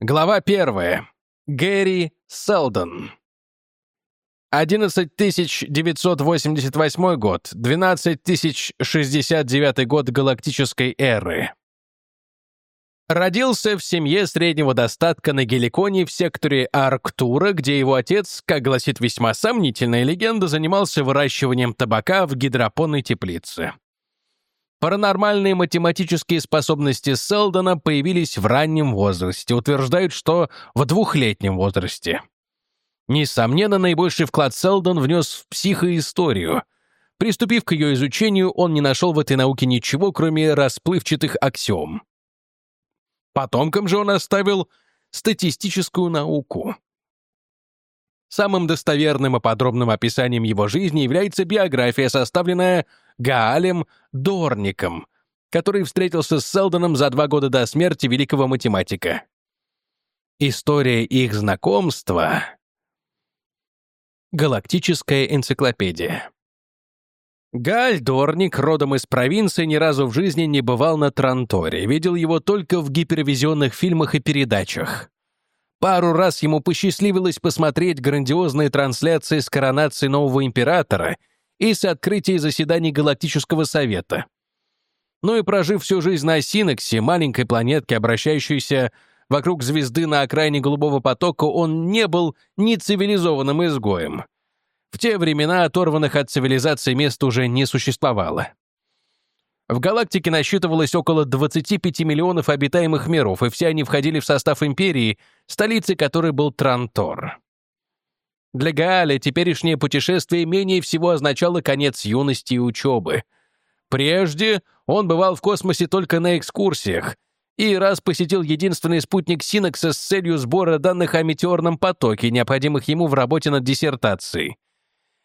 Глава первая. Гэри Селдон. 11988 год, 12069 год галактической эры. Родился в семье среднего достатка на Геликоне в секторе Арктура, где его отец, как гласит весьма сомнительная легенда, занимался выращиванием табака в гидропонной теплице. Паранормальные математические способности Селдона появились в раннем возрасте, утверждают, что в двухлетнем возрасте. Несомненно, наибольший вклад Селдон внес в психоисторию. Приступив к ее изучению, он не нашел в этой науке ничего, кроме расплывчатых аксиом. Потомкам же он оставил статистическую науку. Самым достоверным и подробным описанием его жизни является биография, составленная Гаалем Дорником, который встретился с Селдоном за два года до смерти великого математика. История их знакомства — Галактическая энциклопедия. Галь Дорник, родом из провинции, ни разу в жизни не бывал на Транторе, видел его только в гипервизионных фильмах и передачах. Пару раз ему посчастливилось посмотреть грандиозные трансляции с коронацией нового императора и с открытия заседаний Галактического совета. Ну и прожив всю жизнь на Синексе, маленькой планетке, обращающейся вокруг звезды на окраине Голубого потока, он не был ни цивилизованным изгоем. В те времена оторванных от цивилизации мест уже не существовало. В галактике насчитывалось около 25 миллионов обитаемых миров, и все они входили в состав империи, столицей которой был Трантор. Для Гааля теперешнее путешествие менее всего означало конец юности и учебы. Прежде он бывал в космосе только на экскурсиях и раз посетил единственный спутник Синекса с целью сбора данных о метеорном потоке, необходимых ему в работе над диссертацией.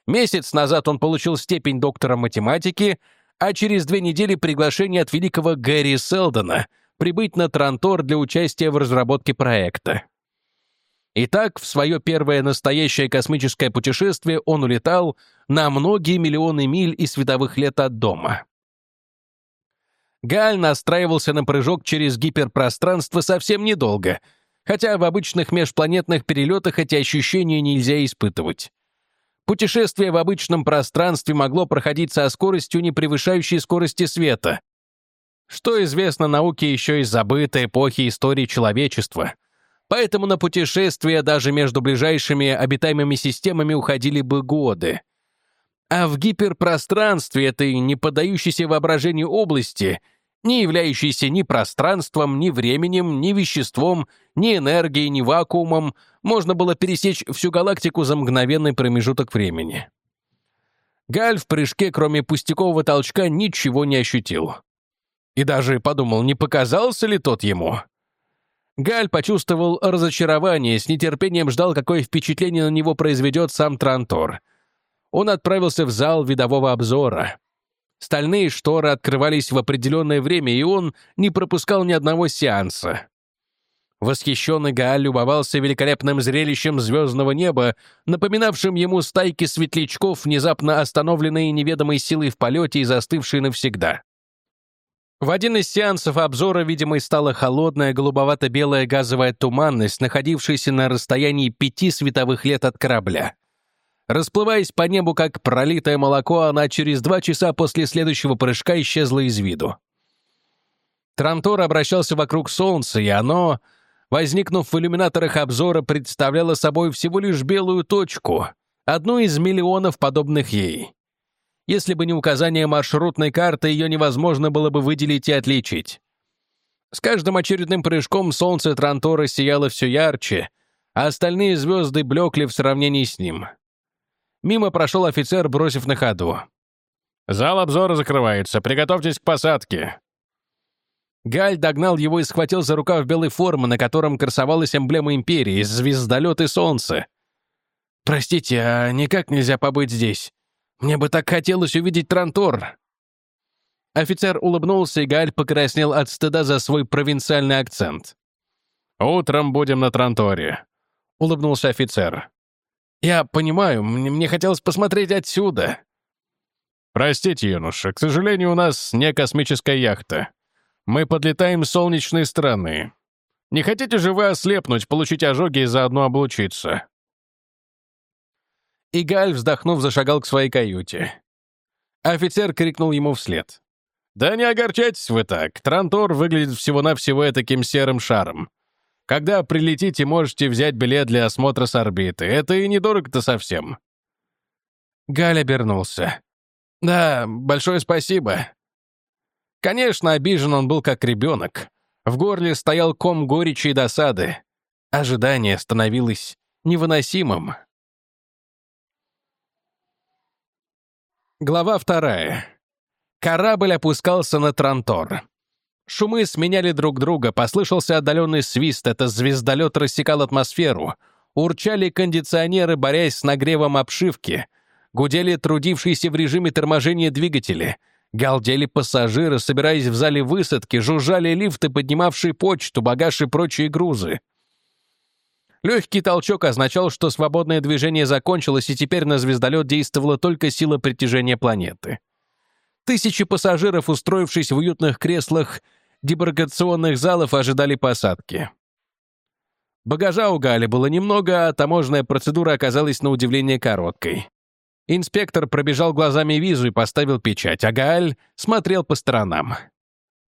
Месяц назад он получил степень доктора математики — а через две недели приглашение от великого Гэри Селдона прибыть на Трантор для участия в разработке проекта. Итак, в свое первое настоящее космическое путешествие он улетал на многие миллионы миль и световых лет от дома. Галь настраивался на прыжок через гиперпространство совсем недолго, хотя в обычных межпланетных перелетах эти ощущения нельзя испытывать. Путешествие в обычном пространстве могло проходить со скоростью, не превышающей скорости света. Что известно науке еще из забытой эпохи истории человечества. Поэтому на путешествия даже между ближайшими обитаемыми системами уходили бы годы. А в гиперпространстве этой не поддающейся воображению области — не являющийся ни пространством, ни временем, ни веществом, ни энергией, ни вакуумом, можно было пересечь всю галактику за мгновенный промежуток времени. Галь в прыжке, кроме пустякового толчка, ничего не ощутил. И даже подумал, не показался ли тот ему. Галь почувствовал разочарование, с нетерпением ждал, какое впечатление на него произведет сам Трантор. Он отправился в зал видового обзора. Стальные шторы открывались в определенное время, и он не пропускал ни одного сеанса. Восхищенный Гааль любовался великолепным зрелищем звездного неба, напоминавшим ему стайки светлячков, внезапно остановленные неведомой силой в полете и застывшие навсегда. В один из сеансов обзора, видимо, стала холодная голубовато-белая газовая туманность, находившаяся на расстоянии пяти световых лет от корабля. Расплываясь по небу, как пролитое молоко, она через два часа после следующего прыжка исчезла из виду. Трантор обращался вокруг Солнца, и оно, возникнув в иллюминаторах обзора, представляло собой всего лишь белую точку, одну из миллионов подобных ей. Если бы не указание маршрутной карты, ее невозможно было бы выделить и отличить. С каждым очередным прыжком солнце Трантора сияло все ярче, а остальные звезды блекли в сравнении с ним. Мимо прошел офицер, бросив на ходу. «Зал обзора закрывается. Приготовьтесь к посадке». Галь догнал его и схватил за рукав белой формы, на котором красовалась эмблема Империи, звездолет и солнце. «Простите, а никак нельзя побыть здесь? Мне бы так хотелось увидеть Трантор». Офицер улыбнулся, и Галь покраснел от стыда за свой провинциальный акцент. «Утром будем на Транторе», — улыбнулся офицер. «Я понимаю, мне, мне хотелось посмотреть отсюда». «Простите, юноша, к сожалению, у нас не космическая яхта. Мы подлетаем с солнечной стороны. Не хотите же вы ослепнуть, получить ожоги и заодно облучиться?» И Галь, вздохнув, зашагал к своей каюте. Офицер крикнул ему вслед. «Да не огорчайтесь вы так. Трантор выглядит всего-навсего таким серым шаром. Когда прилетите, можете взять билет для осмотра с орбиты. Это и недорого-то совсем». Галь обернулся. «Да, большое спасибо». Конечно, обижен он был как ребенок. В горле стоял ком горечи и досады. Ожидание становилось невыносимым. Глава вторая. Корабль опускался на Трантор. Шумы сменяли друг друга, послышался отдаленный свист, это звездолет рассекал атмосферу. Урчали кондиционеры, борясь с нагревом обшивки. Гудели трудившиеся в режиме торможения двигатели. Галдели пассажиры, собираясь в зале высадки, жужжали лифты, поднимавшие почту, багаж и прочие грузы. Легкий толчок означал, что свободное движение закончилось, и теперь на звездолет действовала только сила притяжения планеты. Тысячи пассажиров, устроившись в уютных креслах дебаркационных залов, ожидали посадки. Багажа у Гали было немного, а таможенная процедура оказалась на удивление короткой. Инспектор пробежал глазами визу и поставил печать, а Гааль смотрел по сторонам.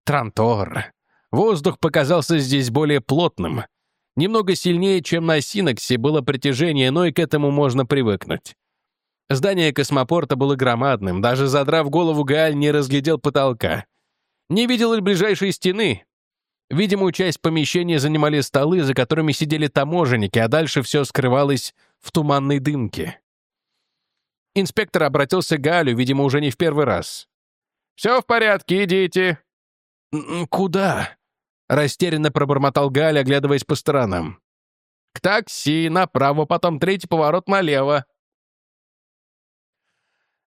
Трантор. Воздух показался здесь более плотным — Немного сильнее, чем на Синоксе, было притяжение, но и к этому можно привыкнуть. Здание космопорта было громадным, даже задрав голову, Гааль не разглядел потолка. Не видел и ближайшей стены. Видимую часть помещения занимали столы, за которыми сидели таможенники, а дальше все скрывалось в туманной дымке. Инспектор обратился к Галю, видимо, уже не в первый раз. «Все в порядке, идите». «Куда?» Растерянно пробормотал Галь, оглядываясь по сторонам. «К такси, направо, потом третий поворот налево».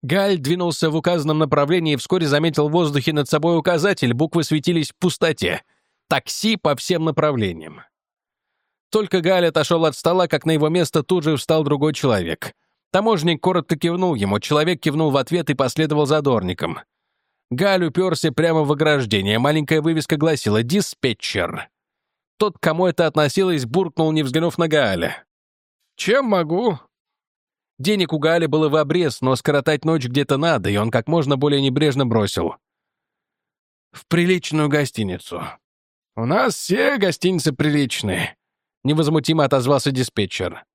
Галь двинулся в указанном направлении и вскоре заметил в воздухе над собой указатель, буквы светились в пустоте. «Такси по всем направлениям». Только Галь отошел от стола, как на его место тут же встал другой человек. Таможник коротко кивнул ему, человек кивнул в ответ и последовал за дорником. Галь уперся прямо в ограждение. Маленькая вывеска гласила «Диспетчер». Тот, кому это относилось, буркнул, не взглянув на Галя. «Чем могу?» Денег у Галя было в обрез, но скоротать ночь где-то надо, и он как можно более небрежно бросил. «В приличную гостиницу». «У нас все гостиницы приличные», — невозмутимо отозвался диспетчер.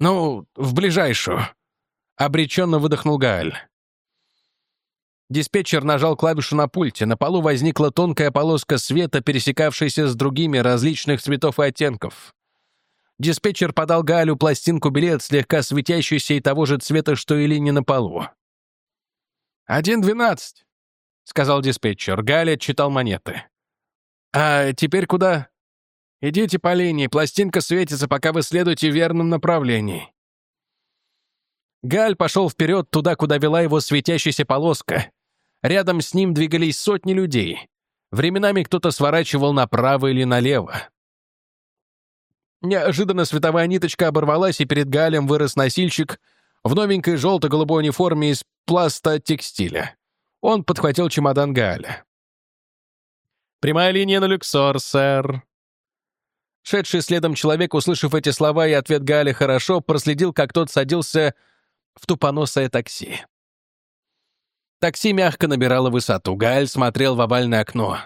«Ну, в ближайшую», — обреченно выдохнул Гааль. Диспетчер нажал клавишу на пульте. На полу возникла тонкая полоска света, пересекавшаяся с другими различных цветов и оттенков. Диспетчер подал Галю пластинку билет, слегка светящийся и того же цвета, что и линия на полу. «Один двенадцать», — сказал диспетчер. Галя читал монеты. «А теперь куда?» «Идите по линии, пластинка светится, пока вы следуете в верном направлении». Галь пошел вперед туда, куда вела его светящаяся полоска. Рядом с ним двигались сотни людей. Временами кто-то сворачивал направо или налево. Неожиданно световая ниточка оборвалась, и перед Галем вырос носильщик в новенькой желто-голубой униформе из пласта текстиля. Он подхватил чемодан Галя. «Прямая линия на Люксор, сэр». Шедший следом человек, услышав эти слова и ответ Галя хорошо, проследил, как тот садился в тупоносое такси. Такси мягко набирало высоту. Галь смотрел в овальное окно.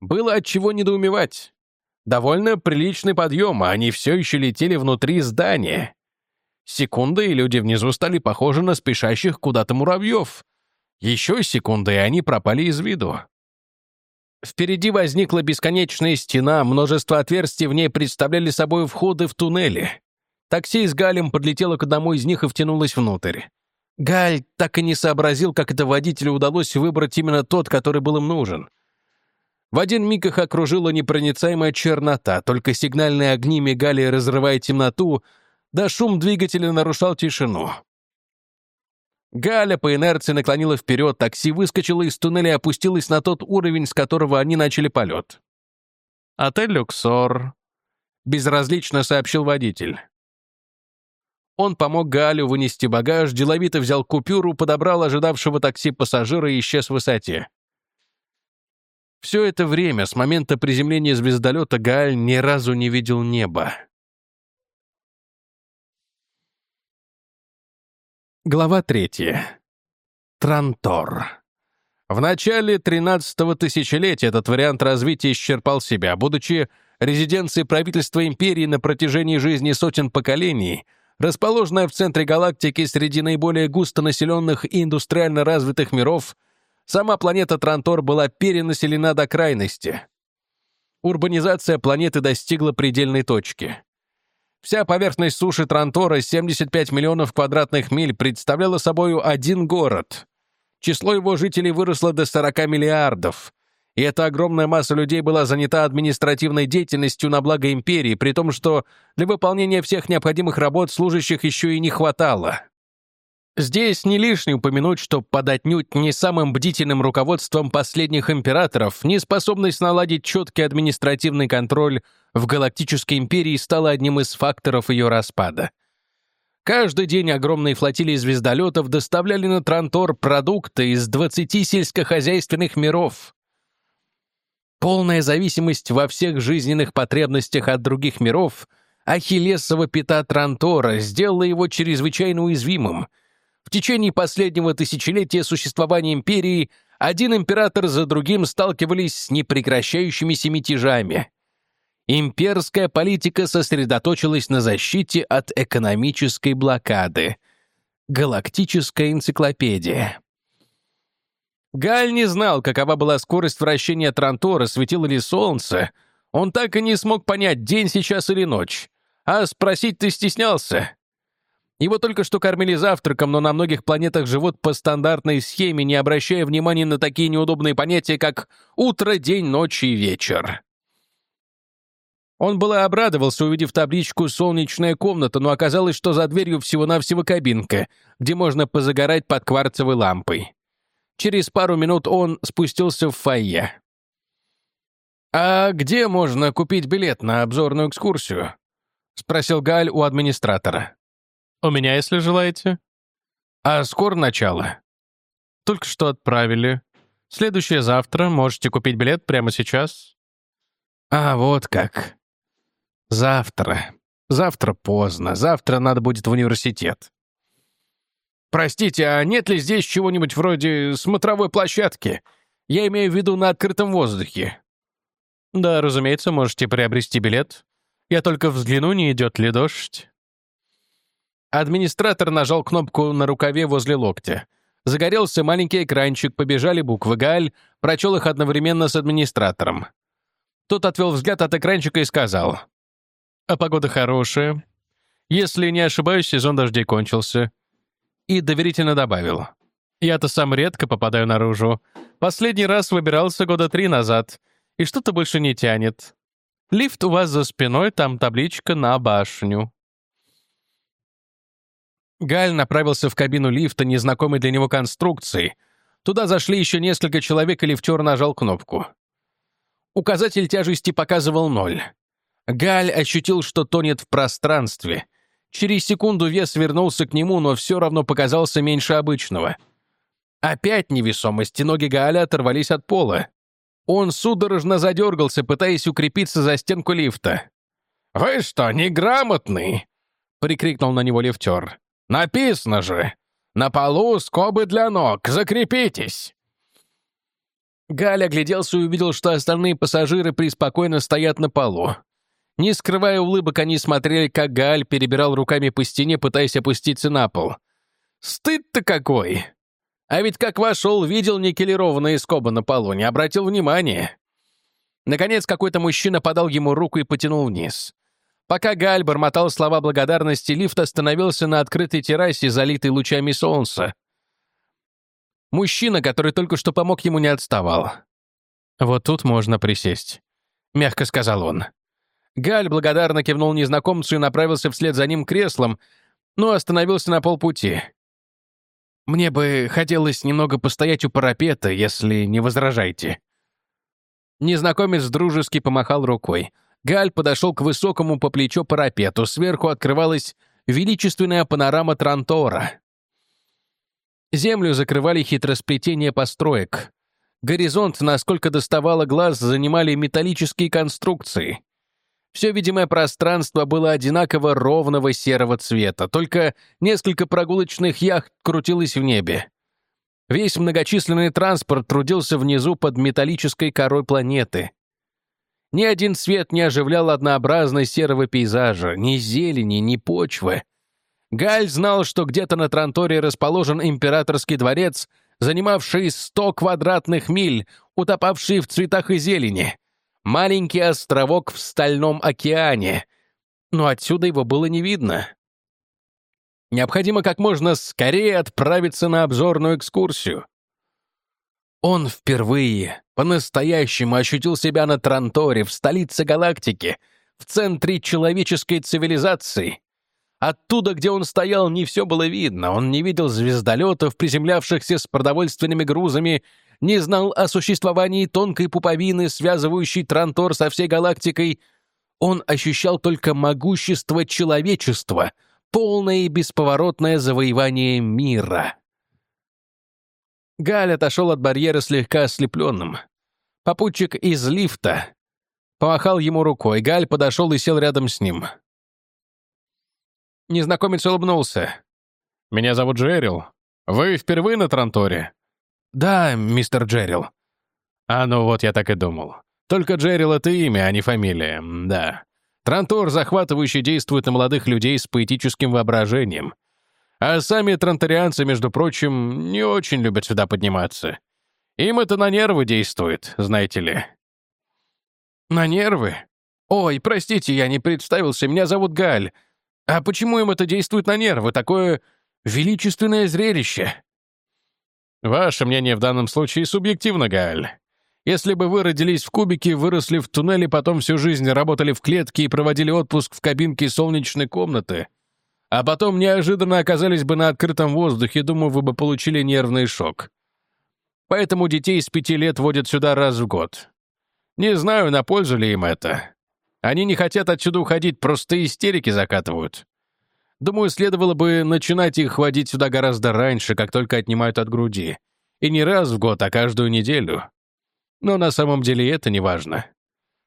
Было от чего недоумевать. Довольно приличный подъем, а они все еще летели внутри здания. Секунды, и люди внизу стали похожи на спешащих куда-то муравьев. Еще секунды, и они пропали из виду. Впереди возникла бесконечная стена, множество отверстий в ней представляли собой входы в туннели. Такси с Галем подлетело к одному из них и втянулось внутрь. Галь так и не сообразил, как это водителю удалось выбрать именно тот, который был им нужен. В один миг их окружила непроницаемая чернота, только сигнальные огни мигали, разрывая темноту, да шум двигателя нарушал тишину. Галя по инерции наклонила вперед, такси выскочило из туннеля и опустилось на тот уровень, с которого они начали полет. «Отель «Люксор», — безразлично сообщил водитель. Он помог Галю вынести багаж, деловито взял купюру, подобрал ожидавшего такси пассажира и исчез в высоте. Все это время, с момента приземления звездолета, Гааль ни разу не видел неба. Глава третья. Трантор. В начале 13-го тысячелетия этот вариант развития исчерпал себя, будучи резиденцией правительства империи на протяжении жизни сотен поколений, расположенная в центре галактики среди наиболее густонаселенных и индустриально развитых миров, сама планета Трантор была перенаселена до крайности. Урбанизация планеты достигла предельной точки. Вся поверхность суши Трантора, 75 миллионов квадратных миль, представляла собой один город. Число его жителей выросло до 40 миллиардов. И эта огромная масса людей была занята административной деятельностью на благо империи, при том, что для выполнения всех необходимых работ служащих еще и не хватало. Здесь не лишне упомянуть, что под отнюдь не самым бдительным руководством последних императоров неспособность наладить четкий административный контроль в Галактической империи стала одним из факторов ее распада. Каждый день огромные флотилии звездолетов доставляли на Трантор продукты из 20 сельскохозяйственных миров. Полная зависимость во всех жизненных потребностях от других миров Ахиллесова пята Трантора сделала его чрезвычайно уязвимым — в течение последнего тысячелетия существования империи один император за другим сталкивались с непрекращающимися мятежами. Имперская политика сосредоточилась на защите от экономической блокады. Галактическая энциклопедия. Галь не знал, какова была скорость вращения Трантора, светило ли солнце. Он так и не смог понять, день сейчас или ночь. А спросить ты стеснялся. Его только что кормили завтраком, но на многих планетах живут по стандартной схеме, не обращая внимания на такие неудобные понятия, как утро, день, ночь и вечер. Он было обрадовался, увидев табличку «Солнечная комната», но оказалось, что за дверью всего-навсего кабинка, где можно позагорать под кварцевой лампой. Через пару минут он спустился в фойе. «А где можно купить билет на обзорную экскурсию?» — спросил Галь у администратора. «У меня, если желаете». «А скоро начало?» «Только что отправили. Следующее завтра. Можете купить билет прямо сейчас». «А, вот как. Завтра. Завтра поздно. Завтра надо будет в университет». «Простите, а нет ли здесь чего-нибудь вроде смотровой площадки? Я имею в виду на открытом воздухе». «Да, разумеется, можете приобрести билет. Я только взгляну, не идет ли дождь». Администратор нажал кнопку на рукаве возле локтя. Загорелся маленький экранчик, побежали буквы «Галь», прочел их одновременно с администратором. Тот отвел взгляд от экранчика и сказал. «А погода хорошая. Если не ошибаюсь, сезон дождей кончился». И доверительно добавил. «Я-то сам редко попадаю наружу. Последний раз выбирался года три назад, и что-то больше не тянет. Лифт у вас за спиной, там табличка на башню». Галь направился в кабину лифта незнакомой для него конструкции. Туда зашли еще несколько человек, и лифтер нажал кнопку. Указатель тяжести показывал ноль. Галь ощутил, что тонет в пространстве. Через секунду вес вернулся к нему, но все равно показался меньше обычного. Опять невесомость, и ноги Галя оторвались от пола. Он судорожно задергался, пытаясь укрепиться за стенку лифта. «Вы что, неграмотный?» — прикрикнул на него лифтер. Написано же! На полу скобы для ног, закрепитесь!» Галя огляделся и увидел, что остальные пассажиры преспокойно стоят на полу. Не скрывая улыбок, они смотрели, как Галь перебирал руками по стене, пытаясь опуститься на пол. «Стыд-то какой! А ведь как вошел, видел никелированные скобы на полу, не обратил внимания». Наконец, какой-то мужчина подал ему руку и потянул вниз. Пока Галь бормотал слова благодарности, лифт остановился на открытой террасе, залитой лучами солнца. Мужчина, который только что помог ему, не отставал. «Вот тут можно присесть», — мягко сказал он. Галь благодарно кивнул незнакомцу и направился вслед за ним креслом, но остановился на полпути. «Мне бы хотелось немного постоять у парапета, если не возражаете». Незнакомец дружески помахал рукой — Галь подошел к высокому по плечо парапету. Сверху открывалась величественная панорама Трантора. Землю закрывали хитросплетения построек. Горизонт, насколько доставало глаз, занимали металлические конструкции. Все видимое пространство было одинаково ровного серого цвета, только несколько прогулочных яхт крутилось в небе. Весь многочисленный транспорт трудился внизу под металлической корой планеты. Ни один цвет не оживлял однообразность серого пейзажа, ни зелени, ни почвы. Галь знал, что где-то на Транторе расположен императорский дворец, занимавший 100 квадратных миль, утопавший в цветах и зелени. Маленький островок в Стальном океане. Но отсюда его было не видно. Необходимо как можно скорее отправиться на обзорную экскурсию. Он впервые по-настоящему ощутил себя на Транторе, в столице галактики, в центре человеческой цивилизации. Оттуда, где он стоял, не все было видно. Он не видел звездолетов, приземлявшихся с продовольственными грузами, не знал о существовании тонкой пуповины, связывающей Трантор со всей галактикой. Он ощущал только могущество человечества — полное и бесповоротное завоевание мира. Галь отошел от барьера слегка ослепленным. Попутчик из лифта помахал ему рукой. Галь подошел и сел рядом с ним. Незнакомец улыбнулся. «Меня зовут Джерил. Вы впервые на Транторе?» «Да, мистер Джерил». «А ну вот, я так и думал. Только Джерил — это имя, а не фамилия. Да. Трантор захватывающе действует на молодых людей с поэтическим воображением. А сами транторианцы, между прочим, не очень любят сюда подниматься. Им это на нервы действует, знаете ли. На нервы? Ой, простите, я не представился, меня зовут Галь. А почему им это действует на нервы? Такое величественное зрелище. Ваше мнение в данном случае субъективно, Галь. Если бы вы родились в кубике, выросли в туннеле, потом всю жизнь работали в клетке и проводили отпуск в кабинке солнечной комнаты, а потом неожиданно оказались бы на открытом воздухе, думаю, вы бы получили нервный шок. Поэтому детей с пяти лет водят сюда раз в год. Не знаю, на пользу ли им это. Они не хотят отсюда уходить, просто истерики закатывают. Думаю, следовало бы начинать их водить сюда гораздо раньше, как только отнимают от груди. И не раз в год, а каждую неделю. Но на самом деле это не важно.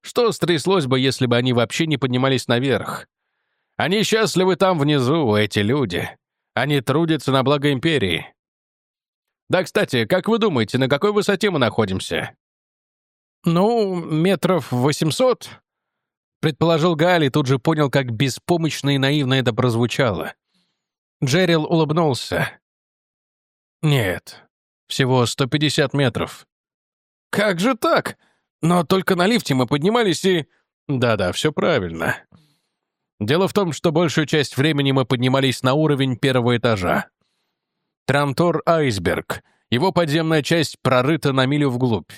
Что стряслось бы, если бы они вообще не поднимались наверх? Они счастливы там внизу, эти люди. Они трудятся на благо империи. Да, кстати, как вы думаете, на какой высоте мы находимся? Ну, метров восемьсот, предположил Галь и тут же понял, как беспомощно и наивно это прозвучало. Джерил улыбнулся. Нет, всего 150 метров. «Как же так? Но только на лифте мы поднимались и...» «Да-да, все правильно. Дело в том, что большую часть времени мы поднимались на уровень первого этажа. Трамтор Айсберг. Его подземная часть прорыта на милю вглубь.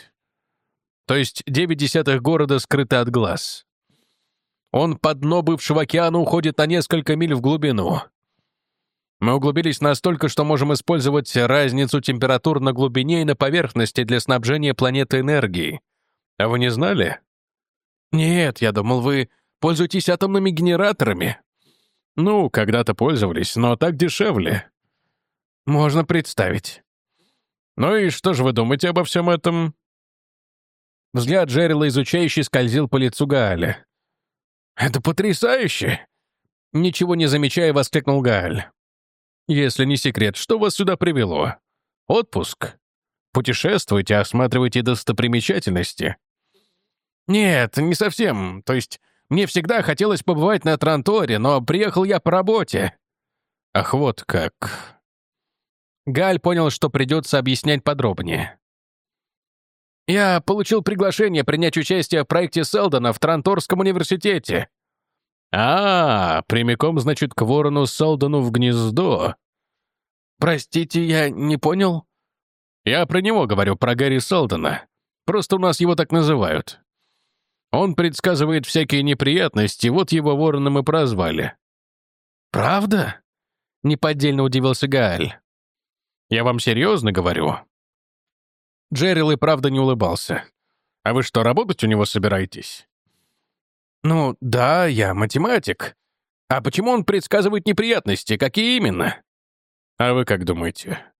То есть девять десятых города скрыты от глаз. Он по дно бывшего океана уходит на несколько миль в глубину. Мы углубились настолько, что можем использовать разницу температур на глубине и на поверхности для снабжения планеты энергией. А вы не знали? Нет, я думал, вы пользуетесь атомными генераторами. Ну, когда-то пользовались, но так дешевле. Можно представить. Ну и что же вы думаете обо всем этом? Взгляд Джеррила, изучающий, скользил по лицу Гааля. «Это потрясающе!» Ничего не замечая, воскликнул Гааль. Если не секрет, что вас сюда привело? Отпуск? Путешествуете, осматриваете достопримечательности? Нет, не совсем. То есть, мне всегда хотелось побывать на Транторе, но приехал я по работе. Ах, вот как. Галь понял, что придется объяснять подробнее. Я получил приглашение принять участие в проекте Селдона в Транторском университете. «А, прямиком, значит, к ворону Салдану в гнездо». «Простите, я не понял?» «Я про него говорю, про Гарри Салдана. Просто у нас его так называют. Он предсказывает всякие неприятности, вот его вороном и прозвали». «Правда?» — неподдельно удивился Гааль. «Я вам серьезно говорю?» Джеррил и правда не улыбался. «А вы что, работать у него собираетесь?» «Ну, да, я математик. А почему он предсказывает неприятности? Какие именно?» «А вы как думаете?»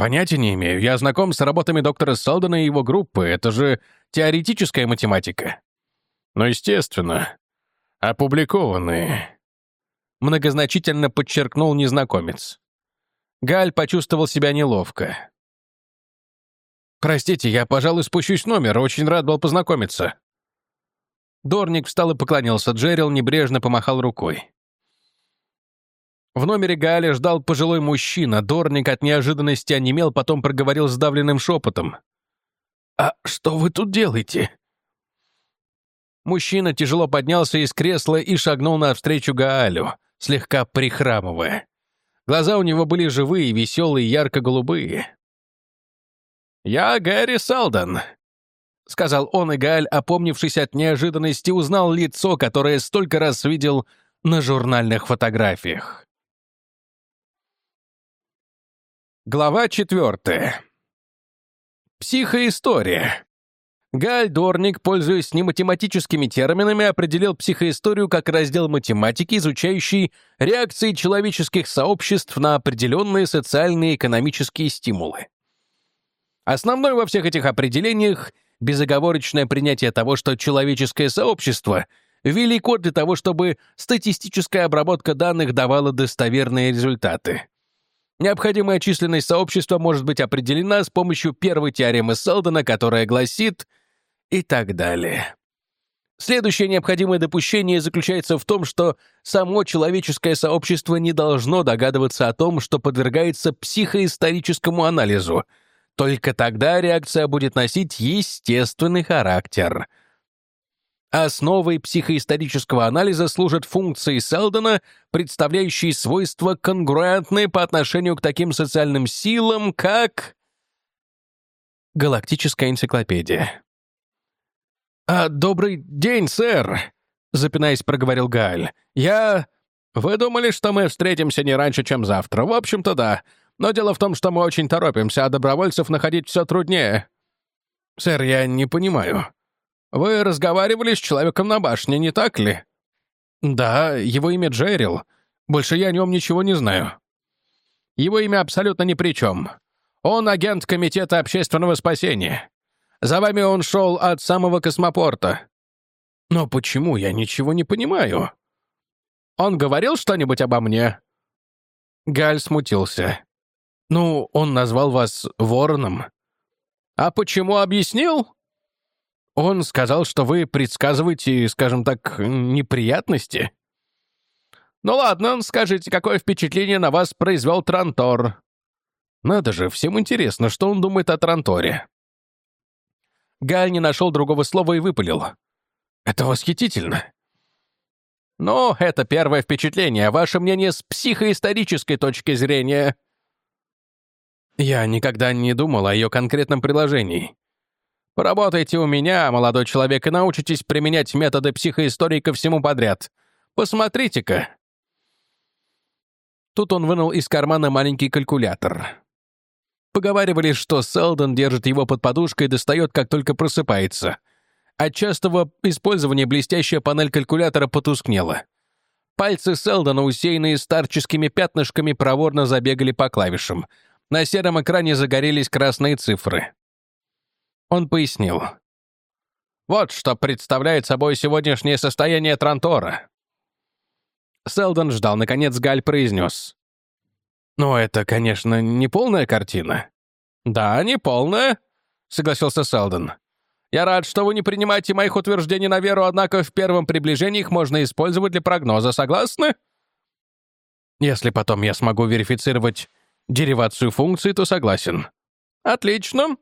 Понятия не имею. Я знаком с работами доктора Селдона и его группы. Это же теоретическая математика. Ну, естественно. Опубликованные. Многозначительно подчеркнул незнакомец. Галь почувствовал себя неловко. «Простите, я, пожалуй, спущусь в номер. Очень рад был познакомиться». Дорник встал и поклонился. Джерил небрежно помахал рукой. В номере Галя ждал пожилой мужчина. Дорник от неожиданности онемел, потом проговорил сдавленным шепотом. «А что вы тут делаете?» Мужчина тяжело поднялся из кресла и шагнул навстречу Гаалю, слегка прихрамывая. Глаза у него были живые, веселые, ярко-голубые. «Я Гэри Салден», — сказал он, и Гааль, опомнившись от неожиданности, узнал лицо, которое столько раз видел на журнальных фотографиях. Глава четвертая. Психоистория. Галь Дорник, пользуясь нематематическими терминами, определил психоисторию как раздел математики, изучающий реакции человеческих сообществ на определенные социальные и экономические стимулы. Основной во всех этих определениях — безоговорочное принятие того, что человеческое сообщество велико для того, чтобы статистическая обработка данных давала достоверные результаты. Необходимая численность сообщества может быть определена с помощью первой теоремы Селдона, которая гласит и так далее. Следующее необходимое допущение заключается в том, что само человеческое сообщество не должно догадываться о том, что подвергается психоисторическому анализу. Только тогда реакция будет носить естественный характер — Основой психоисторического анализа служат функции Селдона, представляющие свойства конгруентные по отношению к таким социальным силам, как... Галактическая энциклопедия. «А, «Добрый день, сэр!» — запинаясь, проговорил Галь. «Я...» «Вы думали, что мы встретимся не раньше, чем завтра? В общем-то, да. Но дело в том, что мы очень торопимся, а добровольцев находить все труднее». «Сэр, я не понимаю», вы разговаривали с человеком на башне, не так ли? Да, его имя Джерил. Больше я о нем ничего не знаю. Его имя абсолютно ни при чем. Он агент Комитета общественного спасения. За вами он шел от самого космопорта. Но почему? Я ничего не понимаю. Он говорил что-нибудь обо мне?» Галь смутился. «Ну, он назвал вас вороном». «А почему объяснил?» Он сказал, что вы предсказываете, скажем так, неприятности. Ну ладно, скажите, какое впечатление на вас произвел Трантор? Надо же, всем интересно, что он думает о Транторе. Галь не нашел другого слова и выпалил. Это восхитительно. Но это первое впечатление. Ваше мнение с психоисторической точки зрения? Я никогда не думал о ее конкретном предложении. Поработайте у меня, молодой человек, и научитесь применять методы психоистории ко всему подряд. Посмотрите-ка». Тут он вынул из кармана маленький калькулятор. Поговаривали, что Селдон держит его под подушкой и достает, как только просыпается. От частого использования блестящая панель калькулятора потускнела. Пальцы Селдона, усеянные старческими пятнышками, проворно забегали по клавишам. На сером экране загорелись красные цифры. Он пояснил. «Вот что представляет собой сегодняшнее состояние Трантора». Селдон ждал, наконец Галь произнес. «Ну, это, конечно, не полная картина». «Да, не полная», — согласился Селдон. «Я рад, что вы не принимаете моих утверждений на веру, однако в первом приближении их можно использовать для прогноза. Согласны?» «Если потом я смогу верифицировать деривацию функции, то согласен». «Отлично.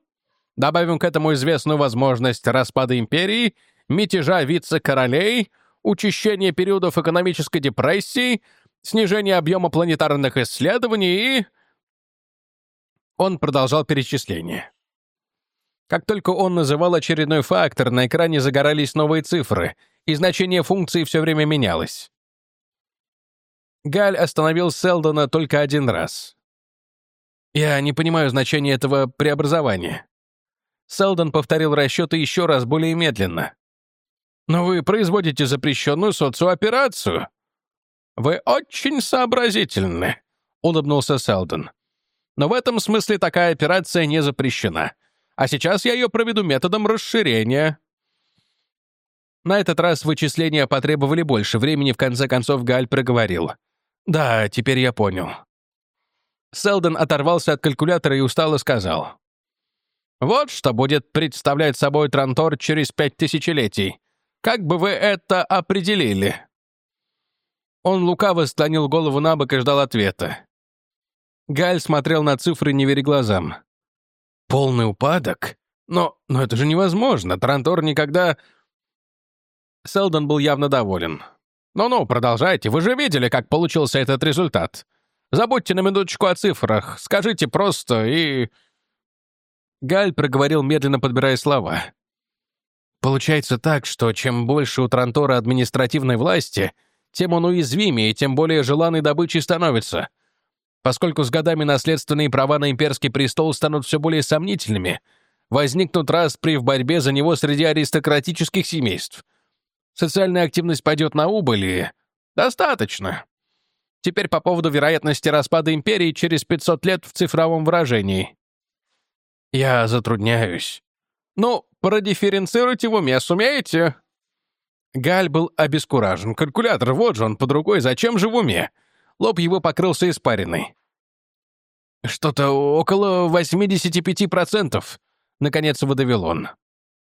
Добавим к этому известную возможность распада империи, мятежа вице-королей, учащения периодов экономической депрессии, снижение объема планетарных исследований и... Он продолжал перечисление. Как только он называл очередной фактор, на экране загорались новые цифры, и значение функции все время менялось. Галь остановил Селдона только один раз. «Я не понимаю значения этого преобразования». Селдон повторил расчеты еще раз более медленно. «Но вы производите запрещенную социооперацию». «Вы очень сообразительны», — улыбнулся Селдон. Но в этом смысле такая операция не запрещена. А сейчас я ее проведу методом расширения. На этот раз вычисления потребовали больше времени, в конце концов Галь проговорил. «Да, теперь я понял». Селдон оторвался от калькулятора и устало сказал. «Вот что будет представлять собой Трантор через пять тысячелетий. Как бы вы это определили?» Он лукаво склонил голову на бок и ждал ответа. Галь смотрел на цифры, не веря глазам. «Полный упадок? Но, но это же невозможно. Трантор никогда...» Селдон был явно доволен. «Ну-ну, продолжайте. Вы же видели, как получился этот результат. Забудьте на минуточку о цифрах. Скажите просто и...» Галь проговорил, медленно подбирая слова. «Получается так, что чем больше у Трантора административной власти, тем он уязвимее тем более желанной добычей становится. Поскольку с годами наследственные права на имперский престол станут все более сомнительными, возникнут распри в борьбе за него среди аристократических семейств. Социальная активность пойдет на убыль и... Достаточно. Теперь по поводу вероятности распада империи через 500 лет в цифровом выражении. Я затрудняюсь. Ну, продифференцируйте в уме, сумеете? Галь был обескуражен. Калькулятор, вот же он под рукой, зачем же в уме? Лоб его покрылся испариной. «Что-то около 85%, — наконец выдавил он.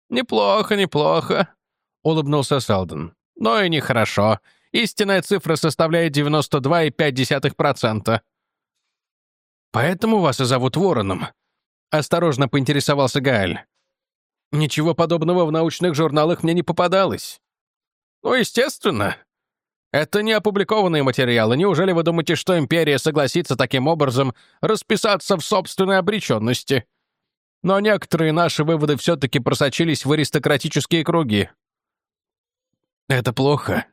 «Неплохо, неплохо», — улыбнулся Селдон. «Но и нехорошо. Истинная цифра составляет 92,5%. «Поэтому вас и зовут Вороном?» — осторожно поинтересовался Гаэль. «Ничего подобного в научных журналах мне не попадалось». «Ну, естественно. Это не опубликованные материалы. Неужели вы думаете, что Империя согласится таким образом расписаться в собственной обреченности? Но некоторые наши выводы все-таки просочились в аристократические круги». «Это плохо»,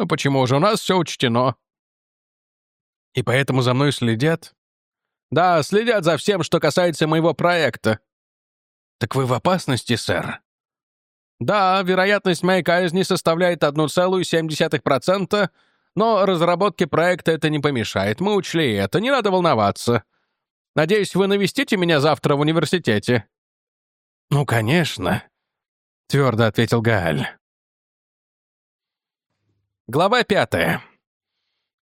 ну почему же у нас все учтено? И поэтому за мной следят? Да, следят за всем, что касается моего проекта. Так вы в опасности, сэр? Да, вероятность моей казни составляет 1,7%, но разработке проекта это не помешает. Мы учли это, не надо волноваться. Надеюсь, вы навестите меня завтра в университете. Ну, конечно, твердо ответил Гааль. Глава пятая.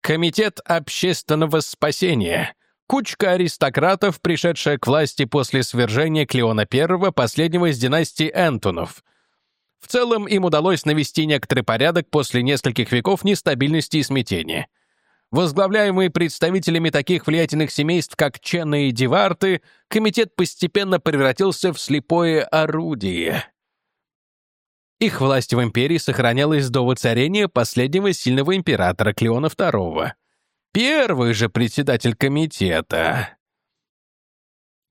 Комитет общественного спасения. Кучка аристократов, пришедшая к власти после свержения Клеона I, последнего из династии Энтонов. В целом им удалось навести некоторый порядок после нескольких веков нестабильности и смятения. Возглавляемый представителями таких влиятельных семейств, как Чены и Диварты, комитет постепенно превратился в слепое орудие. Их власть в империи сохранялась до воцарения последнего сильного императора Клеона II. Первый же председатель комитета.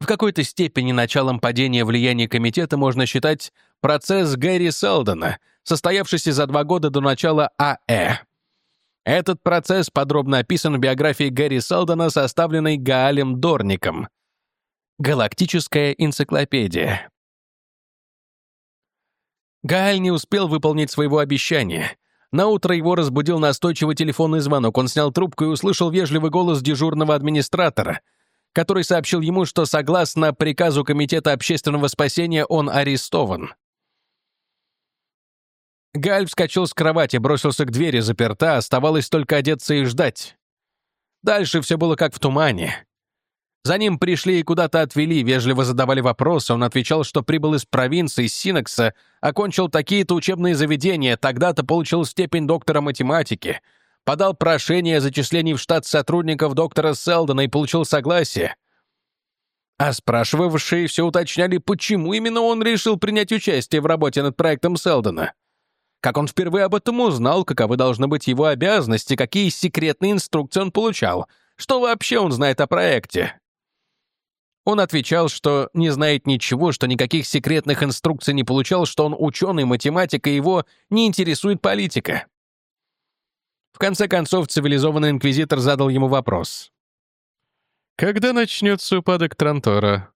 В какой-то степени началом падения влияния комитета можно считать процесс Гэри Селдона, состоявшийся за два года до начала АЭ. Этот процесс подробно описан в биографии Гэри Селдона, составленной Гаалем Дорником. Галактическая энциклопедия. Гааль не успел выполнить своего обещания. Наутро его разбудил настойчивый телефонный звонок. Он снял трубку и услышал вежливый голос дежурного администратора, который сообщил ему, что согласно приказу Комитета общественного спасения он арестован. Галь вскочил с кровати, бросился к двери, заперта, оставалось только одеться и ждать. Дальше все было как в тумане. За ним пришли и куда-то отвели, вежливо задавали вопросы. Он отвечал, что прибыл из провинции, из Синекса, окончил такие-то учебные заведения, тогда-то получил степень доктора математики, подал прошение о зачислении в штат сотрудников доктора Селдона и получил согласие. А спрашивавшие все уточняли, почему именно он решил принять участие в работе над проектом Селдона. Как он впервые об этом узнал, каковы должны быть его обязанности, какие секретные инструкции он получал, что вообще он знает о проекте. Он отвечал, что не знает ничего, что никаких секретных инструкций не получал, что он ученый, математик, и его не интересует политика. В конце концов, цивилизованный инквизитор задал ему вопрос. «Когда начнется упадок Трантора?»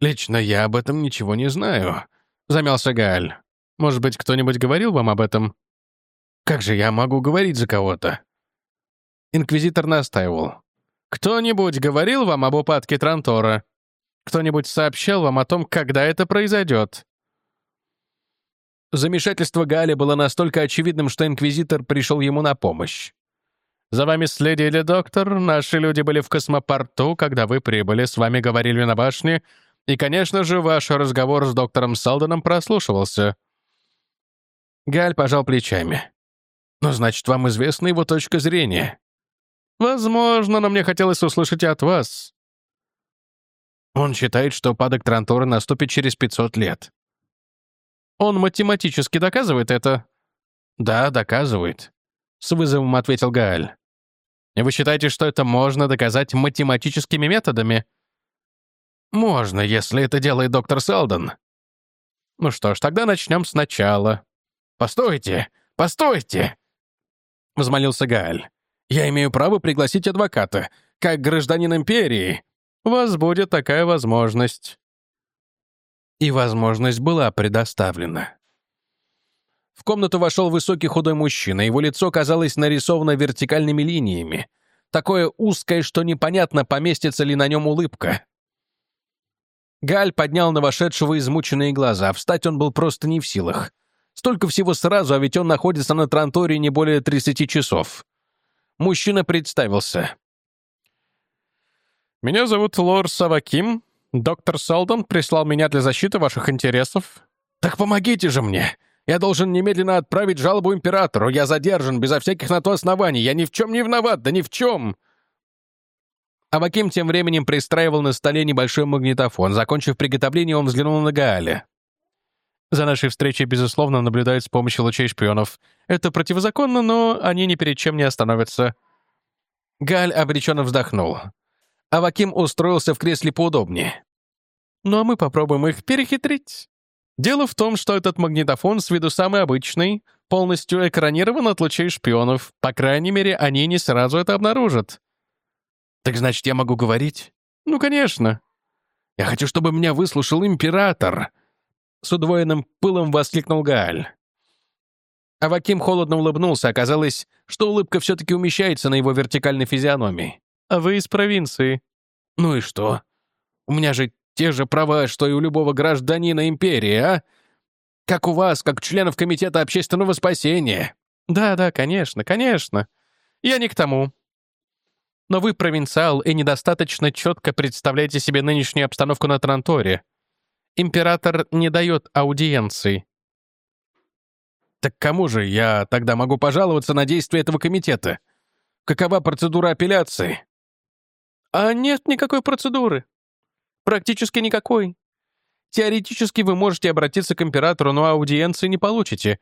«Лично я об этом ничего не знаю», — замялся Гааль. «Может быть, кто-нибудь говорил вам об этом?» «Как же я могу говорить за кого-то?» Инквизитор настаивал. Кто-нибудь говорил вам об упадке Трантора? Кто-нибудь сообщал вам о том, когда это произойдет?» Замешательство Галя было настолько очевидным, что инквизитор пришел ему на помощь. «За вами следили, доктор. Наши люди были в космопорту, когда вы прибыли, с вами говорили на башне, и, конечно же, ваш разговор с доктором Салденом прослушивался». Галь пожал плечами. «Ну, значит, вам известна его точка зрения?» «Возможно, но мне хотелось услышать от вас». Он считает, что упадок Трантора наступит через 500 лет. Он математически доказывает это? Да, доказывает. С вызовом ответил Гааль. И вы считаете, что это можно доказать математическими методами? Можно, если это делает доктор Селдон. Ну что ж, тогда начнем сначала. Постойте, постойте! Взмолился Гааль. Я имею право пригласить адвоката, как гражданин империи. У вас будет такая возможность. И возможность была предоставлена. В комнату вошел высокий худой мужчина, его лицо казалось нарисовано вертикальными линиями, такое узкое, что непонятно, поместится ли на нем улыбка. Галь поднял на вошедшего измученные глаза, встать он был просто не в силах. Столько всего сразу, а ведь он находится на Трантории не более 30 часов. Мужчина представился. «Меня зовут Лор Саваким. Доктор Селдон прислал меня для защиты ваших интересов. Так помогите же мне! Я должен немедленно отправить жалобу императору. Я задержан безо всяких на то оснований. Я ни в чем не виноват, да ни в чем!» Аваким тем временем пристраивал на столе небольшой магнитофон. Закончив приготовление, он взглянул на Гааля. «За нашей встречей, безусловно, наблюдают с помощью лучей шпионов. Это противозаконно, но они ни перед чем не остановятся». Галь обреченно вздохнул. Аваким устроился в кресле поудобнее. «Ну а мы попробуем их перехитрить». Дело в том, что этот магнитофон с виду самый обычный, полностью экранирован от лучей шпионов. По крайней мере, они не сразу это обнаружат. Так значит, я могу говорить? Ну, конечно. Я хочу, чтобы меня выслушал император. С удвоенным пылом воскликнул Гааль. Аваким холодно улыбнулся. Оказалось, что улыбка все-таки умещается на его вертикальной физиономии. «А вы из провинции». «Ну и что? У меня же те же права, что и у любого гражданина империи, а? Как у вас, как членов Комитета общественного спасения». «Да-да, конечно, конечно. Я не к тому. Но вы провинциал и недостаточно четко представляете себе нынешнюю обстановку на Транторе. Император не дает аудиенций». «Так кому же я тогда могу пожаловаться на действия этого комитета? Какова процедура апелляции?» «А нет никакой процедуры. Практически никакой. Теоретически вы можете обратиться к императору, но аудиенции не получите.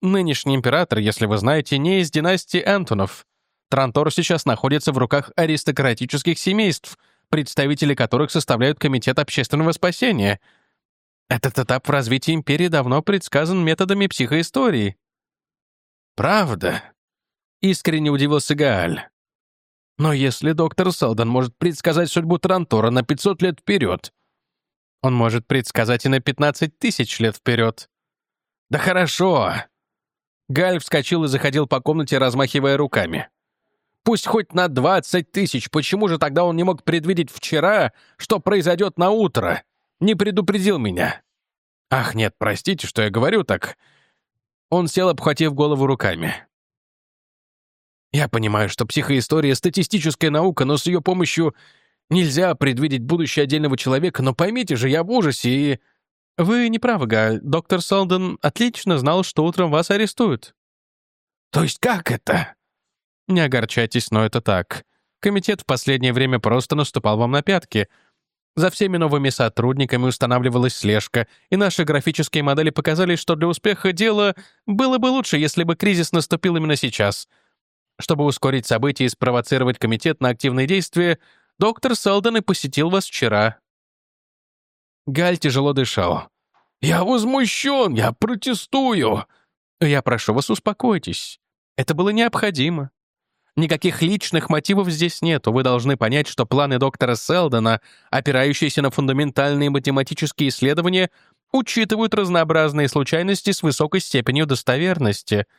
Нынешний император, если вы знаете, не из династии Антонов. Трантор сейчас находится в руках аристократических семейств, представители которых составляют Комитет общественного спасения. Этот этап в развитии империи давно предсказан методами психоистории. «Правда?» — искренне удивился Гааль. Но если доктор Селдон может предсказать судьбу Трантора на 500 лет вперед, он может предсказать и на 15 тысяч лет вперед. Да хорошо. Галь вскочил и заходил по комнате, размахивая руками. Пусть хоть на 20 тысяч, почему же тогда он не мог предвидеть вчера, что произойдет на утро? Не предупредил меня. Ах, нет, простите, что я говорю так. Он сел, обхватив голову руками. Я понимаю, что психоистория — статистическая наука, но с ее помощью нельзя предвидеть будущее отдельного человека, но поймите же, я в ужасе и... Вы не правы, Галь. Доктор Салден отлично знал, что утром вас арестуют. То есть как это? Не огорчайтесь, но это так. Комитет в последнее время просто наступал вам на пятки. За всеми новыми сотрудниками устанавливалась слежка, и наши графические модели показали, что для успеха дела было бы лучше, если бы кризис наступил именно сейчас — чтобы ускорить события и спровоцировать комитет на активные действия, доктор Селдон и посетил вас вчера». Галь тяжело дышал. «Я возмущен! Я протестую!» «Я прошу вас, успокойтесь. Это было необходимо. Никаких личных мотивов здесь нету. Вы должны понять, что планы доктора Селдона, опирающиеся на фундаментальные математические исследования, учитывают разнообразные случайности с высокой степенью достоверности —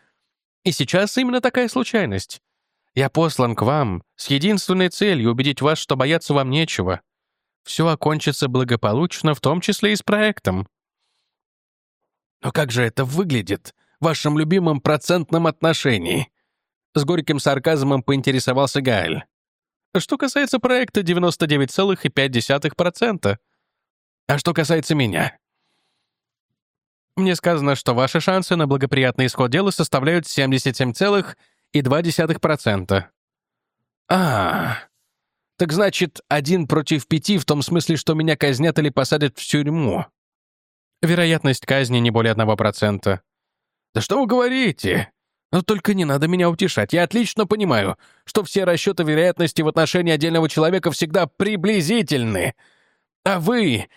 и сейчас именно такая случайность. Я послан к вам с единственной целью убедить вас, что бояться вам нечего. Все окончится благополучно, в том числе и с проектом. Но как же это выглядит в вашем любимом процентном отношении? С горьким сарказмом поинтересовался Гаэль. Что касается проекта 99,5%. А что касается меня? Мне сказано, что ваши шансы на благоприятный исход дела составляют 77,2%. А, так значит, один против пяти в том смысле, что меня казнят или посадят в тюрьму. Вероятность казни не более одного процента. Да что вы говорите? Но только не надо меня утешать. Я отлично понимаю, что все расчеты вероятности в отношении отдельного человека всегда приблизительны. А вы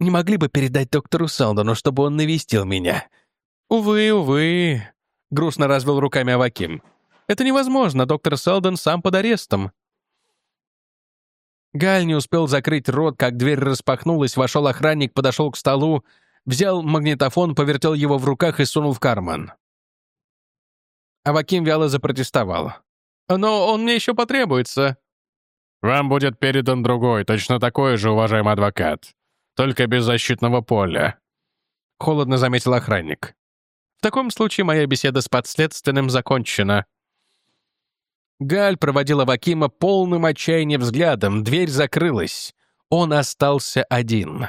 не могли бы передать доктору Салдону, чтобы он навестил меня? Увы, увы, грустно развел руками Аваким. Это невозможно, доктор Салдон сам под арестом. Галь не успел закрыть рот, как дверь распахнулась, вошел охранник, подошел к столу, взял магнитофон, повертел его в руках и сунул в карман. Аваким вяло запротестовал. «Но он мне еще потребуется». «Вам будет передан другой, точно такой же, уважаемый адвокат. Только без защитного поля», — холодно заметил охранник. «В таком случае моя беседа с подследственным закончена». Галь проводил Авакима полным отчаянием взглядом, дверь закрылась. Он остался один.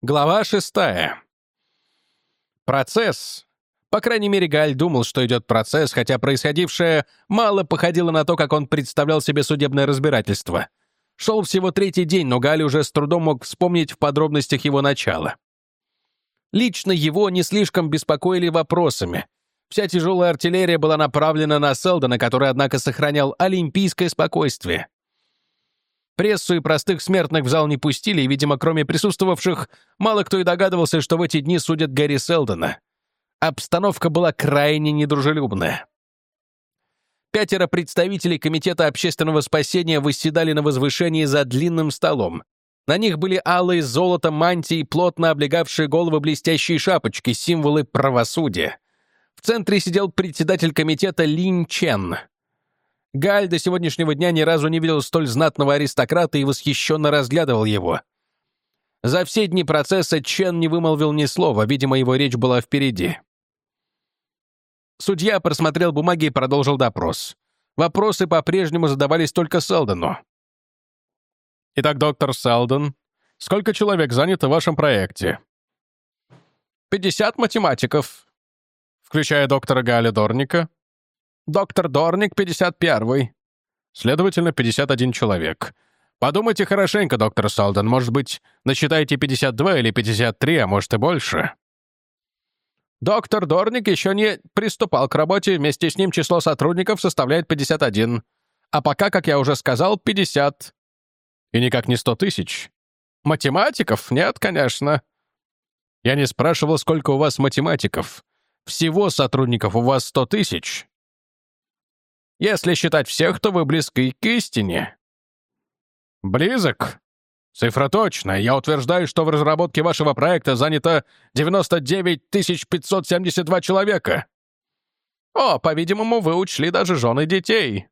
Глава шестая. Процесс. По крайней мере, Галь думал, что идет процесс, хотя происходившее мало походило на то, как он представлял себе судебное разбирательство. Шел всего третий день, но Галь уже с трудом мог вспомнить в подробностях его начала. Лично его не слишком беспокоили вопросами. Вся тяжелая артиллерия была направлена на Селдона, который, однако, сохранял олимпийское спокойствие. Прессу и простых смертных в зал не пустили, и, видимо, кроме присутствовавших, мало кто и догадывался, что в эти дни судят Гарри Селдона. Обстановка была крайне недружелюбная. Пятеро представителей Комитета общественного спасения восседали на возвышении за длинным столом. На них были алые с золотом мантии, плотно облегавшие головы блестящие шапочки, символы правосудия. В центре сидел председатель комитета Лин Чен — Галь до сегодняшнего дня ни разу не видел столь знатного аристократа и восхищенно разглядывал его. За все дни процесса Чен не вымолвил ни слова, видимо, его речь была впереди. Судья просмотрел бумаги и продолжил допрос. Вопросы по-прежнему задавались только Селдону. «Итак, доктор Селдон, сколько человек занято в вашем проекте?» «Пятьдесят математиков», включая доктора Галя Дорника, Доктор Дорник, 51-й. Следовательно, 51 человек. Подумайте хорошенько, доктор Салден. Может быть, насчитайте 52 или 53, а может и больше. Доктор Дорник еще не приступал к работе, вместе с ним число сотрудников составляет 51. А пока, как я уже сказал, 50. И никак не 100 тысяч. Математиков? Нет, конечно. Я не спрашивал, сколько у вас математиков. Всего сотрудников у вас 100 тысяч. Если считать всех, то вы близки к истине». «Близок? Цифра точная. Я утверждаю, что в разработке вашего проекта занято 99 572 человека». «О, по-видимому, вы учли даже жены детей».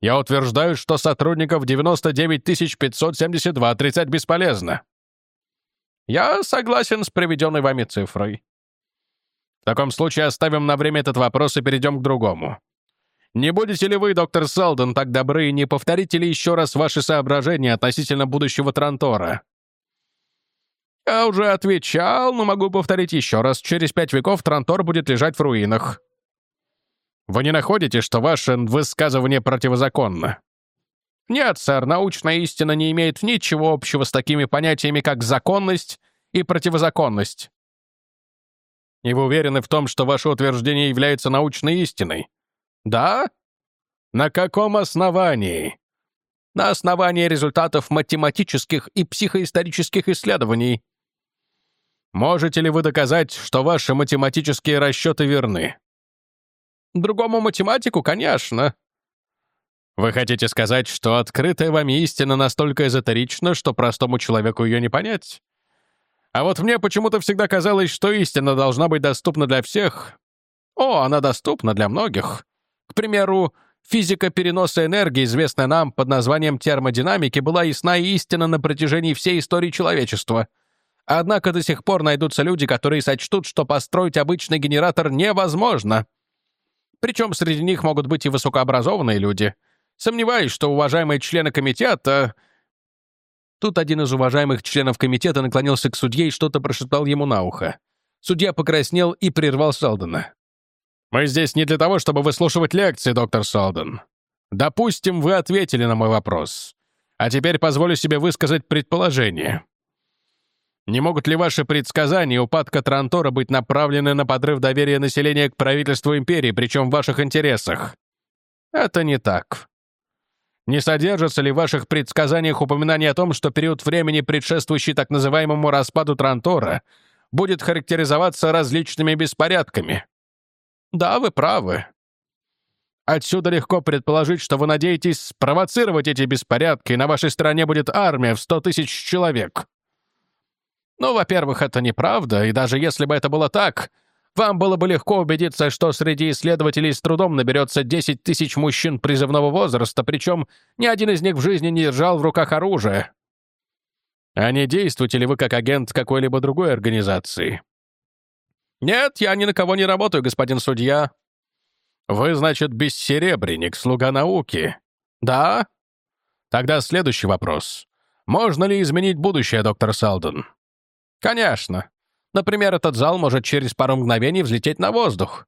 «Я утверждаю, что сотрудников 99 572 отрицать бесполезно». «Я согласен с приведенной вами цифрой». «В таком случае оставим на время этот вопрос и перейдем к другому. Не будете ли вы, доктор Салден, так добры, не повторите ли еще раз ваши соображения относительно будущего Трантора? Я уже отвечал, но могу повторить еще раз. Через пять веков Трантор будет лежать в руинах. Вы не находите, что ваше высказывание противозаконно? Нет, сэр, научная истина не имеет ничего общего с такими понятиями, как законность и противозаконность. И вы уверены в том, что ваше утверждение является научной истиной? Да? На каком основании? На основании результатов математических и психоисторических исследований. Можете ли вы доказать, что ваши математические расчеты верны? Другому математику, конечно. Вы хотите сказать, что открытая вами истина настолько эзотерична, что простому человеку ее не понять? А вот мне почему-то всегда казалось, что истина должна быть доступна для всех, О, она доступна для многих. К примеру, физика переноса энергии, известная нам под названием термодинамики, была ясна и истинна на протяжении всей истории человечества. Однако до сих пор найдутся люди, которые сочтут, что построить обычный генератор невозможно. Причем среди них могут быть и высокообразованные люди. Сомневаюсь, что уважаемые члены комитета... Тут один из уважаемых членов комитета наклонился к судье и что-то прошептал ему на ухо. Судья покраснел и прервал Салдена. «Мы здесь не для того, чтобы выслушивать лекции, доктор Салден. Допустим, вы ответили на мой вопрос. А теперь позволю себе высказать предположение. Не могут ли ваши предсказания упадка Трантора быть направлены на подрыв доверия населения к правительству империи, причем в ваших интересах? Это не так. Не содержится ли в ваших предсказаниях упоминание о том, что период времени, предшествующий так называемому распаду Трантора, будет характеризоваться различными беспорядками? Да, вы правы. Отсюда легко предположить, что вы надеетесь спровоцировать эти беспорядки, и на вашей стороне будет армия в сто тысяч человек. Ну, во-первых, это неправда, и даже если бы это было так, вам было бы легко убедиться, что среди исследователей с трудом наберется 10 тысяч мужчин призывного возраста, причем ни один из них в жизни не держал в руках оружие. А не действуете ли вы как агент какой-либо другой организации? Нет, я ни на кого не работаю, господин судья. Вы, значит, бессеребренник, слуга науки? Да? Тогда следующий вопрос. Можно ли изменить будущее, доктор Салден? Конечно. Например, этот зал может через пару мгновений взлететь на воздух.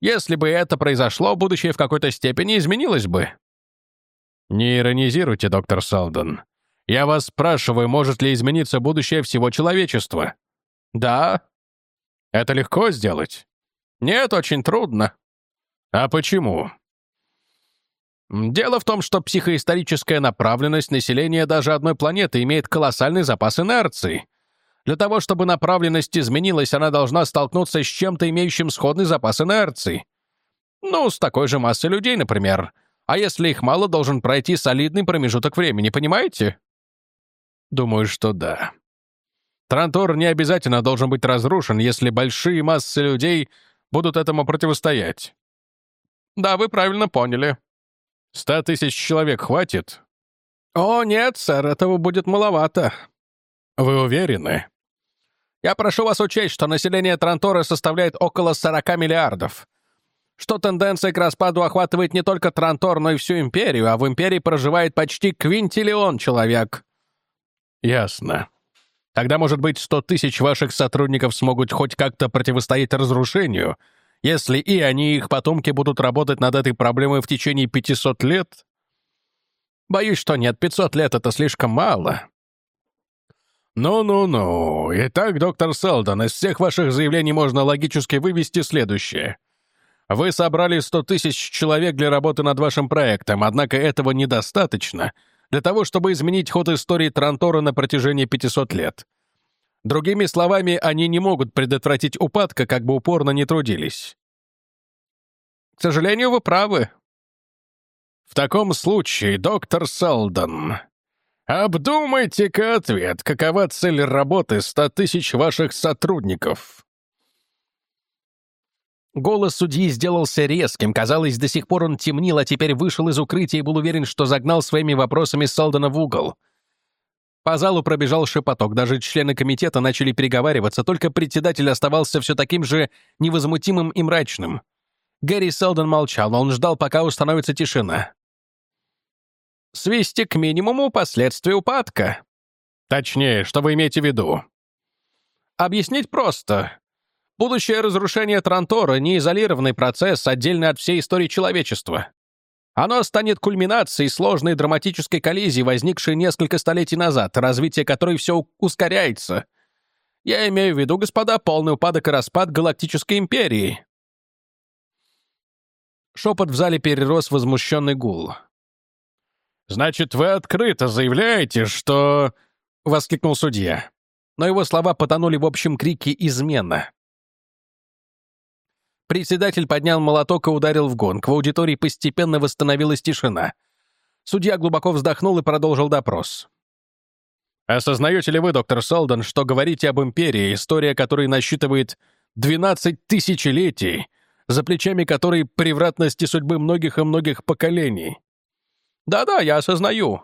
Если бы это произошло, будущее в какой-то степени изменилось бы. Не иронизируйте, доктор Салден. Я вас спрашиваю, может ли измениться будущее всего человечества? Да. Это легко сделать? Нет, очень трудно. А почему? Дело в том, что психоисторическая направленность населения даже одной планеты имеет колоссальный запас инерции — для того, чтобы направленность изменилась, она должна столкнуться с чем-то, имеющим сходный запас инерции. Ну, с такой же массой людей, например. А если их мало, должен пройти солидный промежуток времени, понимаете? Думаю, что да. Трантор не обязательно должен быть разрушен, если большие массы людей будут этому противостоять. Да, вы правильно поняли. Ста тысяч человек хватит? О, нет, сэр, этого будет маловато. Вы уверены? Я прошу вас учесть, что население Трантора составляет около 40 миллиардов. Что тенденция к распаду охватывает не только Трантор, но и всю империю, а в империи проживает почти квинтиллион человек. Ясно. Тогда, может быть, 100 тысяч ваших сотрудников смогут хоть как-то противостоять разрушению, если и они, и их потомки будут работать над этой проблемой в течение 500 лет? Боюсь, что нет, 500 лет — это слишком мало. «Ну-ну-ну. Итак, доктор Селдон, из всех ваших заявлений можно логически вывести следующее. Вы собрали 100 тысяч человек для работы над вашим проектом, однако этого недостаточно для того, чтобы изменить ход истории Трантора на протяжении 500 лет. Другими словами, они не могут предотвратить упадка, как бы упорно не трудились. К сожалению, вы правы. В таком случае, доктор Селдон, Обдумайте-ка ответ, какова цель работы ста тысяч ваших сотрудников. Голос судьи сделался резким. Казалось, до сих пор он темнил, а теперь вышел из укрытия и был уверен, что загнал своими вопросами Салдана в угол. По залу пробежал шепоток. Даже члены комитета начали переговариваться, только председатель оставался все таким же невозмутимым и мрачным. Гэри Селдон молчал, он ждал, пока установится тишина свести к минимуму последствия упадка. Точнее, что вы имеете в виду? Объяснить просто. Будущее разрушение Трантора — не изолированный процесс, отдельный от всей истории человечества. Оно станет кульминацией сложной драматической коллизии, возникшей несколько столетий назад, развитие которой все ускоряется. Я имею в виду, господа, полный упадок и распад Галактической Империи. Шепот в зале перерос возмущенный гул. «Значит, вы открыто заявляете, что...» — воскликнул судья. Но его слова потонули в общем крике «измена». Председатель поднял молоток и ударил в гонг. В аудитории постепенно восстановилась тишина. Судья глубоко вздохнул и продолжил допрос. «Осознаете ли вы, доктор Солден, что говорите об империи, история которой насчитывает 12 тысячелетий, за плечами которой превратности судьбы многих и многих поколений. Да-да, я осознаю.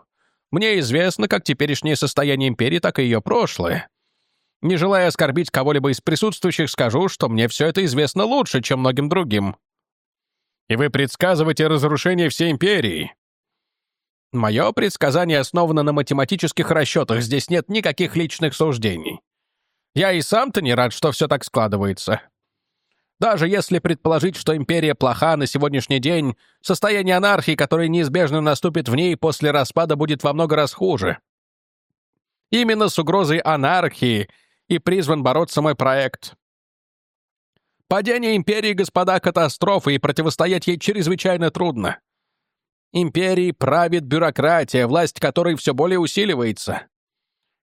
Мне известно как теперешнее состояние империи, так и ее прошлое. Не желая оскорбить кого-либо из присутствующих, скажу, что мне все это известно лучше, чем многим другим. И вы предсказываете разрушение всей империи. Мое предсказание основано на математических расчетах, здесь нет никаких личных суждений. Я и сам-то не рад, что все так складывается. Даже если предположить, что империя плоха на сегодняшний день, состояние анархии, которое неизбежно наступит в ней после распада, будет во много раз хуже. Именно с угрозой анархии и призван бороться мой проект. Падение империи, господа, катастрофа, и противостоять ей чрезвычайно трудно. Империей правит бюрократия, власть которой все более усиливается.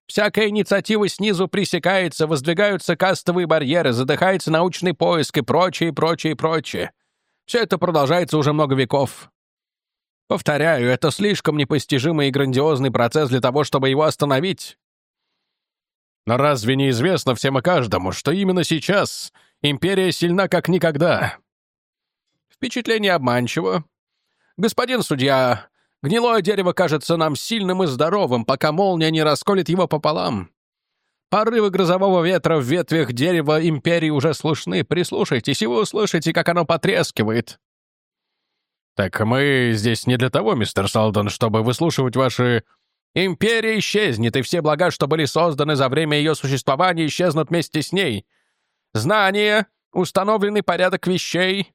Всякая инициатива снизу пресекается, воздвигаются кастовые барьеры, задыхается научный поиск и прочее, прочее, прочее. Все это продолжается уже много веков. Повторяю, это слишком непостижимый и грандиозный процесс для того, чтобы его остановить. Но разве не известно всем и каждому, что именно сейчас империя сильна как никогда? Впечатление обманчиво. Господин судья, гнилое дерево кажется нам сильным и здоровым, пока молния не расколет его пополам. Порывы грозового ветра в ветвях дерева империи уже слышны. Прислушайтесь, и вы услышите, как оно потрескивает. Так мы здесь не для того, мистер Салдон, чтобы выслушивать ваши Империя исчезнет, и все блага, что были созданы за время ее существования, исчезнут вместе с ней. Знания, установленный порядок вещей,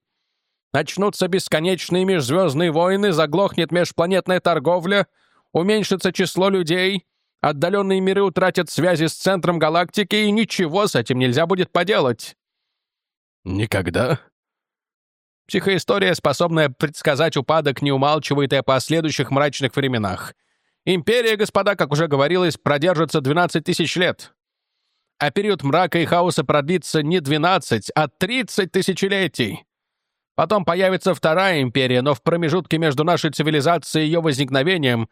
начнутся бесконечные межзвездные войны, заглохнет межпланетная торговля, уменьшится число людей, отдаленные миры утратят связи с центром галактики, и ничего с этим нельзя будет поделать. Никогда? Психоистория, способная предсказать упадок, не умалчивает и о последующих мрачных временах — Империя, господа, как уже говорилось, продержится 12 тысяч лет. А период мрака и хаоса продлится не 12, а 30 тысячелетий. Потом появится вторая империя, но в промежутке между нашей цивилизацией и ее возникновением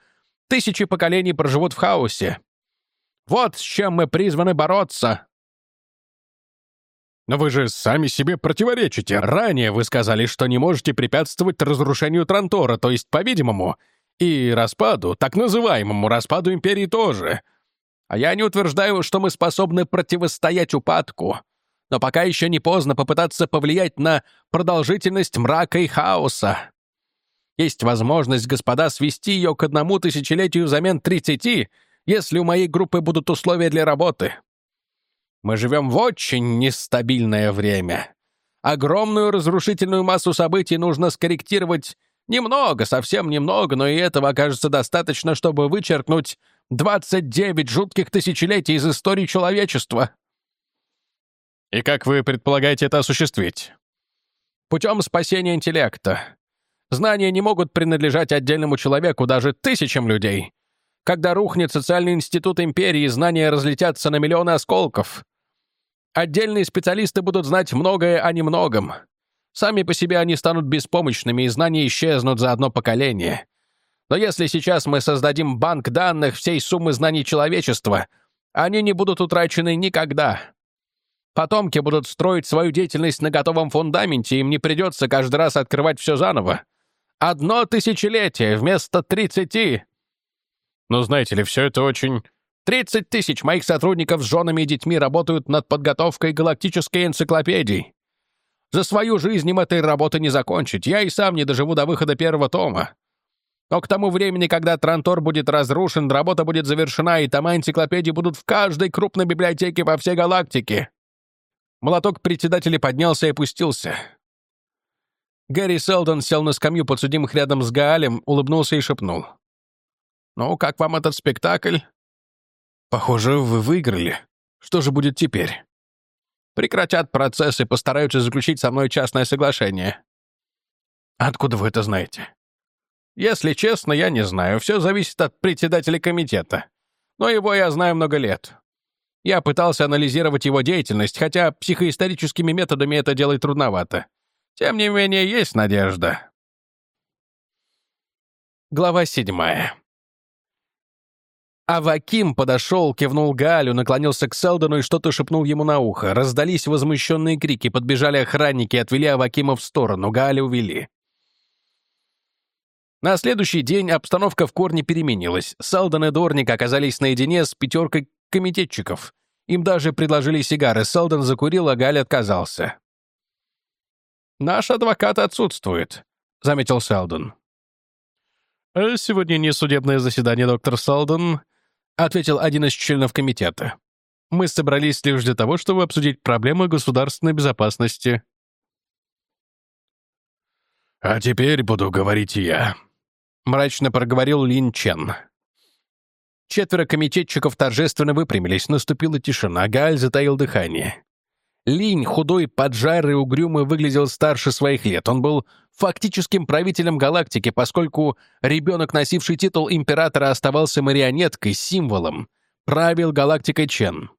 тысячи поколений проживут в хаосе. Вот с чем мы призваны бороться. Но вы же сами себе противоречите. Ранее вы сказали, что не можете препятствовать разрушению Трантора, то есть, по-видимому, и распаду, так называемому распаду империи тоже. А я не утверждаю, что мы способны противостоять упадку. Но пока еще не поздно попытаться повлиять на продолжительность мрака и хаоса. Есть возможность, господа, свести ее к одному тысячелетию взамен тридцати, если у моей группы будут условия для работы. Мы живем в очень нестабильное время. Огромную разрушительную массу событий нужно скорректировать Немного, совсем немного, но и этого окажется достаточно, чтобы вычеркнуть 29 жутких тысячелетий из истории человечества. И как вы предполагаете это осуществить? Путем спасения интеллекта. Знания не могут принадлежать отдельному человеку, даже тысячам людей. Когда рухнет социальный институт империи, знания разлетятся на миллионы осколков. Отдельные специалисты будут знать многое о немногом. Сами по себе они станут беспомощными, и знания исчезнут за одно поколение. Но если сейчас мы создадим банк данных всей суммы знаний человечества, они не будут утрачены никогда. Потомки будут строить свою деятельность на готовом фундаменте, им не придется каждый раз открывать все заново. Одно тысячелетие вместо тридцати. Но знаете ли, все это очень... Тридцать тысяч моих сотрудников с женами и детьми работают над подготовкой галактической энциклопедии. За свою жизнь им этой работы не закончить. Я и сам не доживу до выхода первого тома. Но к тому времени, когда Трантор будет разрушен, работа будет завершена, и тома энциклопедии будут в каждой крупной библиотеке по всей галактике. Молоток председателя поднялся и опустился. Гэри Селдон сел на скамью подсудимых рядом с Гаалем, улыбнулся и шепнул. «Ну, как вам этот спектакль?» «Похоже, вы выиграли. Что же будет теперь?» Прекратят процесс и постараются заключить со мной частное соглашение». «Откуда вы это знаете?» «Если честно, я не знаю. Все зависит от председателя комитета. Но его я знаю много лет. Я пытался анализировать его деятельность, хотя психоисторическими методами это делать трудновато. Тем не менее, есть надежда». Глава седьмая. А Ваким подошел, кивнул Галю, наклонился к Селдону и что-то шепнул ему на ухо. Раздались возмущенные крики, подбежали охранники отвели Авакима в сторону. Галя увели. На следующий день обстановка в корне переменилась. Селдон и Дорник оказались наедине с пятеркой комитетчиков. Им даже предложили сигары. Селдон закурил, а Галь отказался. «Наш адвокат отсутствует», — заметил Селдон. «Э, «Сегодня не судебное заседание, доктор Селдон», — ответил один из членов комитета. «Мы собрались лишь для того, чтобы обсудить проблемы государственной безопасности». «А теперь буду говорить я», — мрачно проговорил Лин Чен. Четверо комитетчиков торжественно выпрямились, наступила тишина, Галь затаил дыхание. Линь, худой, поджарый, угрюмый, выглядел старше своих лет. Он был фактическим правителем галактики, поскольку ребенок, носивший титул императора, оставался марионеткой, символом. Правил галактикой Чен.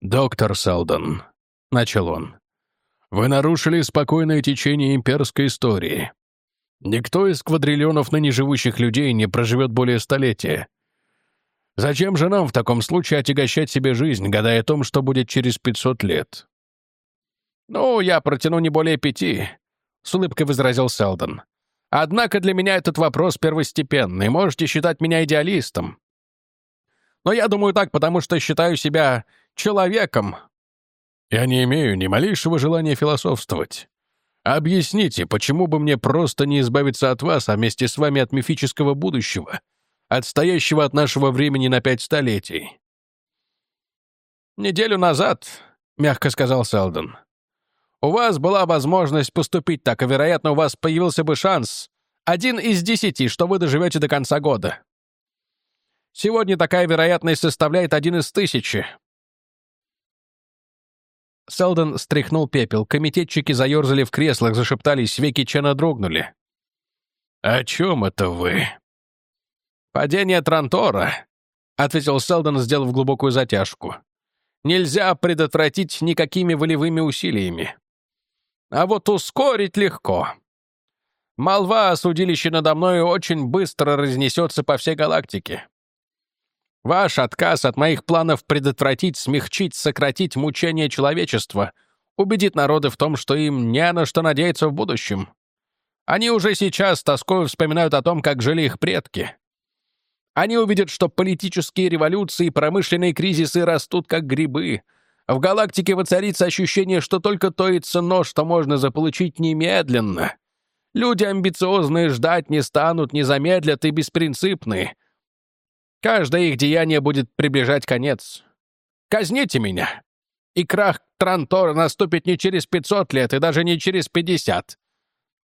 «Доктор Салдон», — начал он, — «вы нарушили спокойное течение имперской истории. Никто из квадриллионов ныне живущих людей не проживет более столетия. Зачем же нам в таком случае отягощать себе жизнь, гадая о том, что будет через 500 лет?» «Ну, я протяну не более пяти», — с улыбкой возразил Селдон. «Однако для меня этот вопрос первостепенный. Можете считать меня идеалистом. Но я думаю так, потому что считаю себя человеком». «Я не имею ни малейшего желания философствовать. Объясните, почему бы мне просто не избавиться от вас, а вместе с вами от мифического будущего, отстоящего от нашего времени на пять столетий?» «Неделю назад», — мягко сказал Селдон, у вас была возможность поступить так, и, вероятно, у вас появился бы шанс, один из десяти, что вы доживете до конца года. Сегодня такая вероятность составляет один из тысячи. Селдон стряхнул пепел. Комитетчики заерзали в креслах, зашептались, веки Чена дрогнули. «О чем это вы?» «Падение Трантора», — ответил Селдон, сделав глубокую затяжку. «Нельзя предотвратить никакими волевыми усилиями. А вот ускорить легко. Молва о судилище надо мной очень быстро разнесется по всей галактике. Ваш отказ от моих планов предотвратить, смягчить, сократить мучения человечества убедит народы в том, что им не на что надеяться в будущем. Они уже сейчас с тоской вспоминают о том, как жили их предки. Они увидят, что политические революции и промышленные кризисы растут как грибы — в галактике воцарится ощущение, что только то и ценно, что можно заполучить немедленно. Люди амбициозные ждать не станут, не замедлят и беспринципные. Каждое их деяние будет приближать конец. Казните меня. И крах Трантора наступит не через 500 лет и даже не через 50,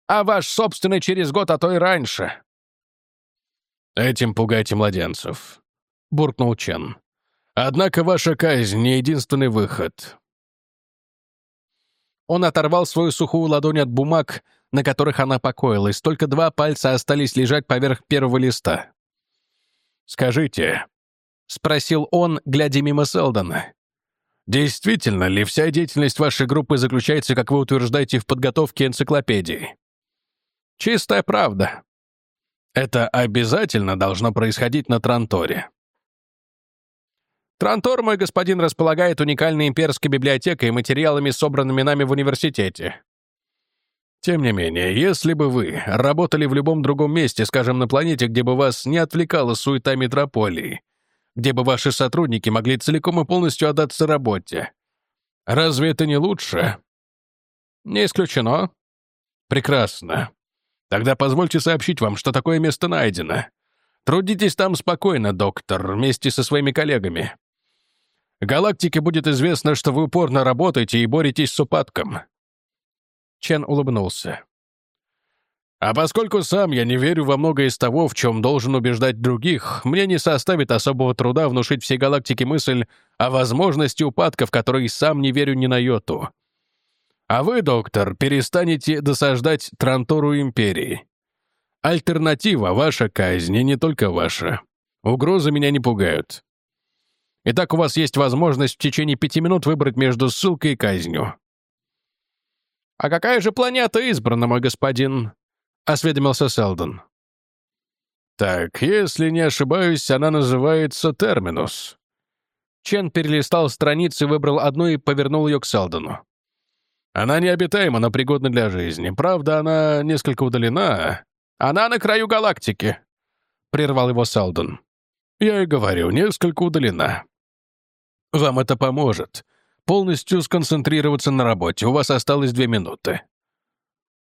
а ваш собственный через год, а то и раньше. «Этим пугайте младенцев», — буркнул Чен. Однако ваша казнь — не единственный выход». Он оторвал свою сухую ладонь от бумаг, на которых она покоилась. Только два пальца остались лежать поверх первого листа. «Скажите», — спросил он, глядя мимо Селдона, «действительно ли вся деятельность вашей группы заключается, как вы утверждаете, в подготовке энциклопедии?» «Чистая правда». «Это обязательно должно происходить на Транторе?» Трантор, мой господин, располагает уникальной имперской библиотекой и материалами, собранными нами в университете. Тем не менее, если бы вы работали в любом другом месте, скажем, на планете, где бы вас не отвлекала суета метрополии, где бы ваши сотрудники могли целиком и полностью отдаться работе, разве это не лучше? Не исключено. Прекрасно. Тогда позвольте сообщить вам, что такое место найдено. Трудитесь там спокойно, доктор, вместе со своими коллегами. Галактике будет известно, что вы упорно работаете и боретесь с упадком». Чен улыбнулся. «А поскольку сам я не верю во многое из того, в чем должен убеждать других, мне не составит особого труда внушить всей галактике мысль о возможности упадка, в который сам не верю ни на йоту. А вы, доктор, перестанете досаждать Трантору Империи. Альтернатива — ваша казнь, и не только ваша. Угрозы меня не пугают. Итак, у вас есть возможность в течение пяти минут выбрать между ссылкой и казнью». «А какая же планета избрана, мой господин?» — осведомился Селдон. Так, если не ошибаюсь, она называется «Терминус». Чен перелистал страницу, выбрал одну и повернул ее к Селдону. Она необитаема, но пригодна для жизни. Правда, она несколько удалена. Она на краю галактики», — прервал его Селдон. «Я и говорю, несколько удалена. Вам это поможет. Полностью сконцентрироваться на работе. У вас осталось две минуты.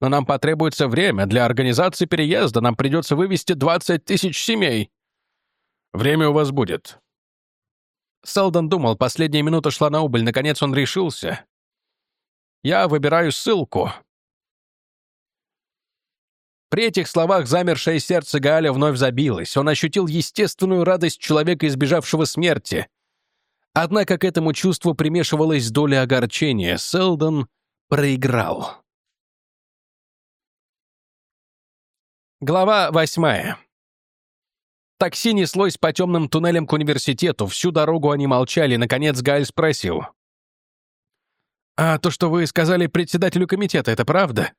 Но нам потребуется время. Для организации переезда нам придется вывести 20 тысяч семей. Время у вас будет. Селдон думал, последняя минута шла на убыль. Наконец он решился. Я выбираю ссылку. При этих словах замершее сердце Галя вновь забилось. Он ощутил естественную радость человека, избежавшего смерти. Однако к этому чувству примешивалась доля огорчения. Селдон проиграл. Глава восьмая. Такси неслось по темным туннелям к университету. Всю дорогу они молчали. Наконец Галь спросил. «А то, что вы сказали председателю комитета, это правда?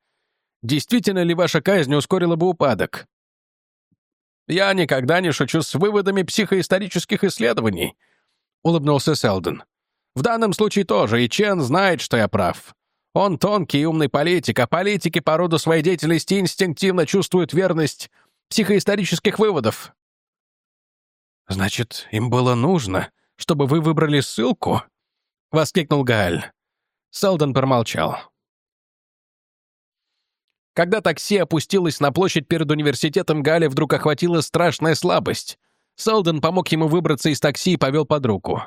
Действительно ли ваша казнь ускорила бы упадок?» «Я никогда не шучу с выводами психоисторических исследований», — улыбнулся Селдон. «В данном случае тоже, и Чен знает, что я прав. Он тонкий и умный политик, а политики по роду своей деятельности инстинктивно чувствуют верность психоисторических выводов». «Значит, им было нужно, чтобы вы выбрали ссылку?» — воскликнул Гааль. Селдон промолчал. Когда такси опустилось на площадь перед университетом, Галя вдруг охватила страшная слабость. Селдон помог ему выбраться из такси и повел под руку.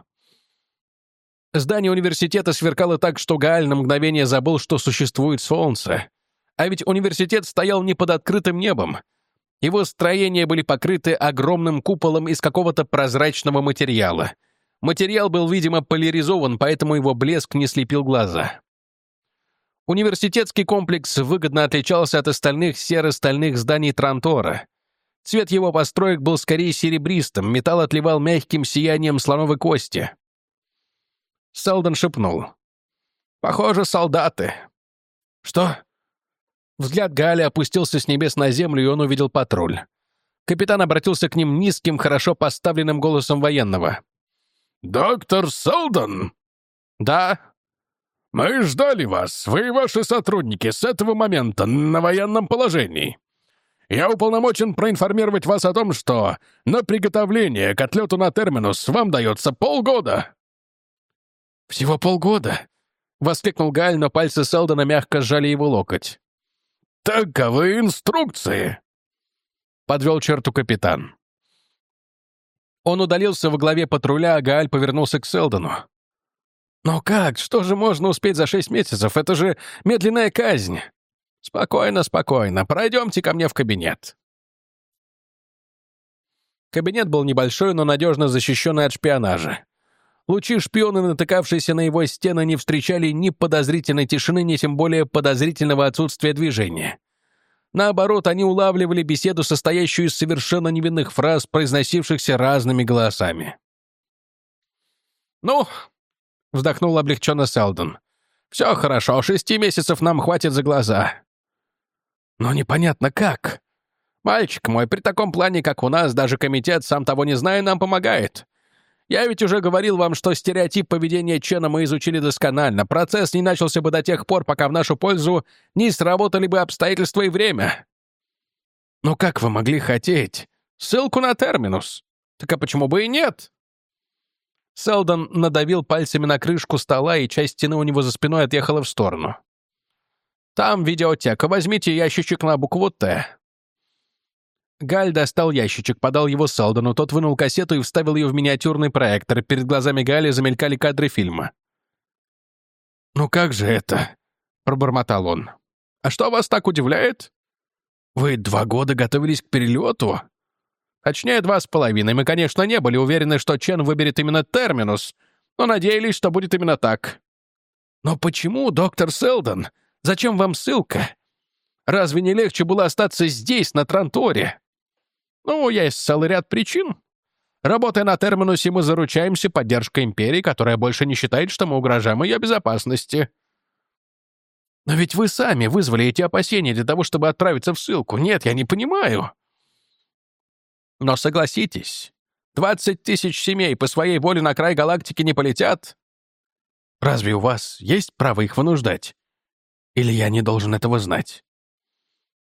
Здание университета сверкало так, что Гааль на мгновение забыл, что существует солнце. А ведь университет стоял не под открытым небом. Его строения были покрыты огромным куполом из какого-то прозрачного материала — Материал был, видимо, поляризован, поэтому его блеск не слепил глаза. Университетский комплекс выгодно отличался от остальных серо-стальных зданий Трантора. Цвет его построек был скорее серебристым, металл отливал мягким сиянием слоновой кости. Селдон шепнул. «Похоже, солдаты». «Что?» Взгляд Галя опустился с небес на землю, и он увидел патруль. Капитан обратился к ним низким, хорошо поставленным голосом военного. «Доктор Солден?» «Да». «Мы ждали вас, вы и ваши сотрудники, с этого момента на военном положении. Я уполномочен проинформировать вас о том, что на приготовление к отлету на терминус вам дается полгода». «Всего полгода?» — воскликнул Галь, но пальцы Селдона мягко сжали его локоть. «Таковы инструкции», — подвел черту капитан. Он удалился во главе патруля, а Гааль повернулся к Селдону. «Но как? Что же можно успеть за шесть месяцев? Это же медленная казнь!» «Спокойно, спокойно. Пройдемте ко мне в кабинет». Кабинет был небольшой, но надежно защищенный от шпионажа. Лучи шпионы, натыкавшиеся на его стены, не встречали ни подозрительной тишины, ни тем более подозрительного отсутствия движения. Наоборот, они улавливали беседу, состоящую из совершенно невинных фраз, произносившихся разными голосами. «Ну», — вздохнул облегченно Селдон, — «все хорошо, шести месяцев нам хватит за глаза». «Но непонятно как. Мальчик мой, при таком плане, как у нас, даже комитет, сам того не зная, нам помогает. Я ведь уже говорил вам, что стереотип поведения Чена мы изучили досконально. Процесс не начался бы до тех пор, пока в нашу пользу не сработали бы обстоятельства и время. Ну как вы могли хотеть? Ссылку на терминус. Так а почему бы и нет? Селдон надавил пальцами на крышку стола, и часть стены у него за спиной отъехала в сторону. «Там видеотека. Возьмите ящичек на букву «Т». Галь достал ящичек, подал его Салдону, тот вынул кассету и вставил ее в миниатюрный проектор. Перед глазами Галя замелькали кадры фильма. «Ну как же это?» — пробормотал он. «А что вас так удивляет? Вы два года готовились к перелету?» «Точнее, два с половиной. Мы, конечно, не были уверены, что Чен выберет именно терминус, но надеялись, что будет именно так». «Но почему, доктор Селдон? Зачем вам ссылка? Разве не легче было остаться здесь, на Транторе?» Ну, есть целый ряд причин. Работая на терминусе, мы заручаемся поддержкой империи, которая больше не считает, что мы угрожаем ее безопасности. Но ведь вы сами вызвали эти опасения для того, чтобы отправиться в ссылку. Нет, я не понимаю. Но согласитесь, 20 тысяч семей по своей воле на край галактики не полетят. Разве у вас есть право их вынуждать? Или я не должен этого знать?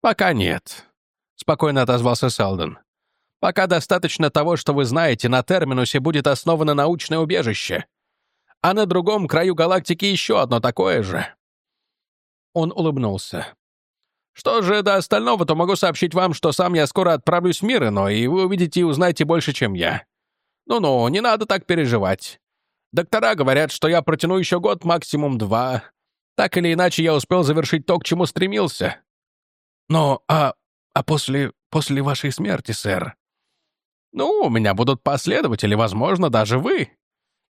Пока нет, — спокойно отозвался Салден. Пока достаточно того, что вы знаете, на Терминусе будет основано научное убежище. А на другом краю галактики еще одно такое же. Он улыбнулся. Что же до остального, то могу сообщить вам, что сам я скоро отправлюсь в мир иной, и вы увидите и узнаете больше, чем я. Ну-ну, не надо так переживать. Доктора говорят, что я протяну еще год, максимум два. Так или иначе, я успел завершить то, к чему стремился. Но, а, а после, после вашей смерти, сэр? Ну, у меня будут последователи, возможно, даже вы.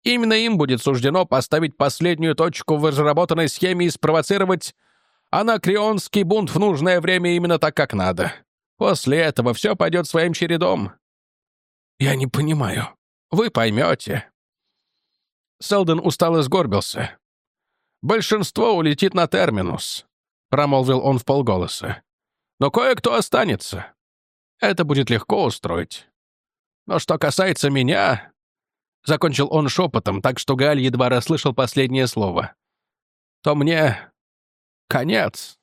Именно им будет суждено поставить последнюю точку в разработанной схеме и спровоцировать анакреонский бунт в нужное время именно так, как надо. После этого все пойдет своим чередом. Я не понимаю. Вы поймете. Селден устало сгорбился. «Большинство улетит на терминус», — промолвил он в полголоса. «Но кое-кто останется. Это будет легко устроить. Но что касается меня...» Закончил он шепотом, так что Галь едва расслышал последнее слово. «То мне конец.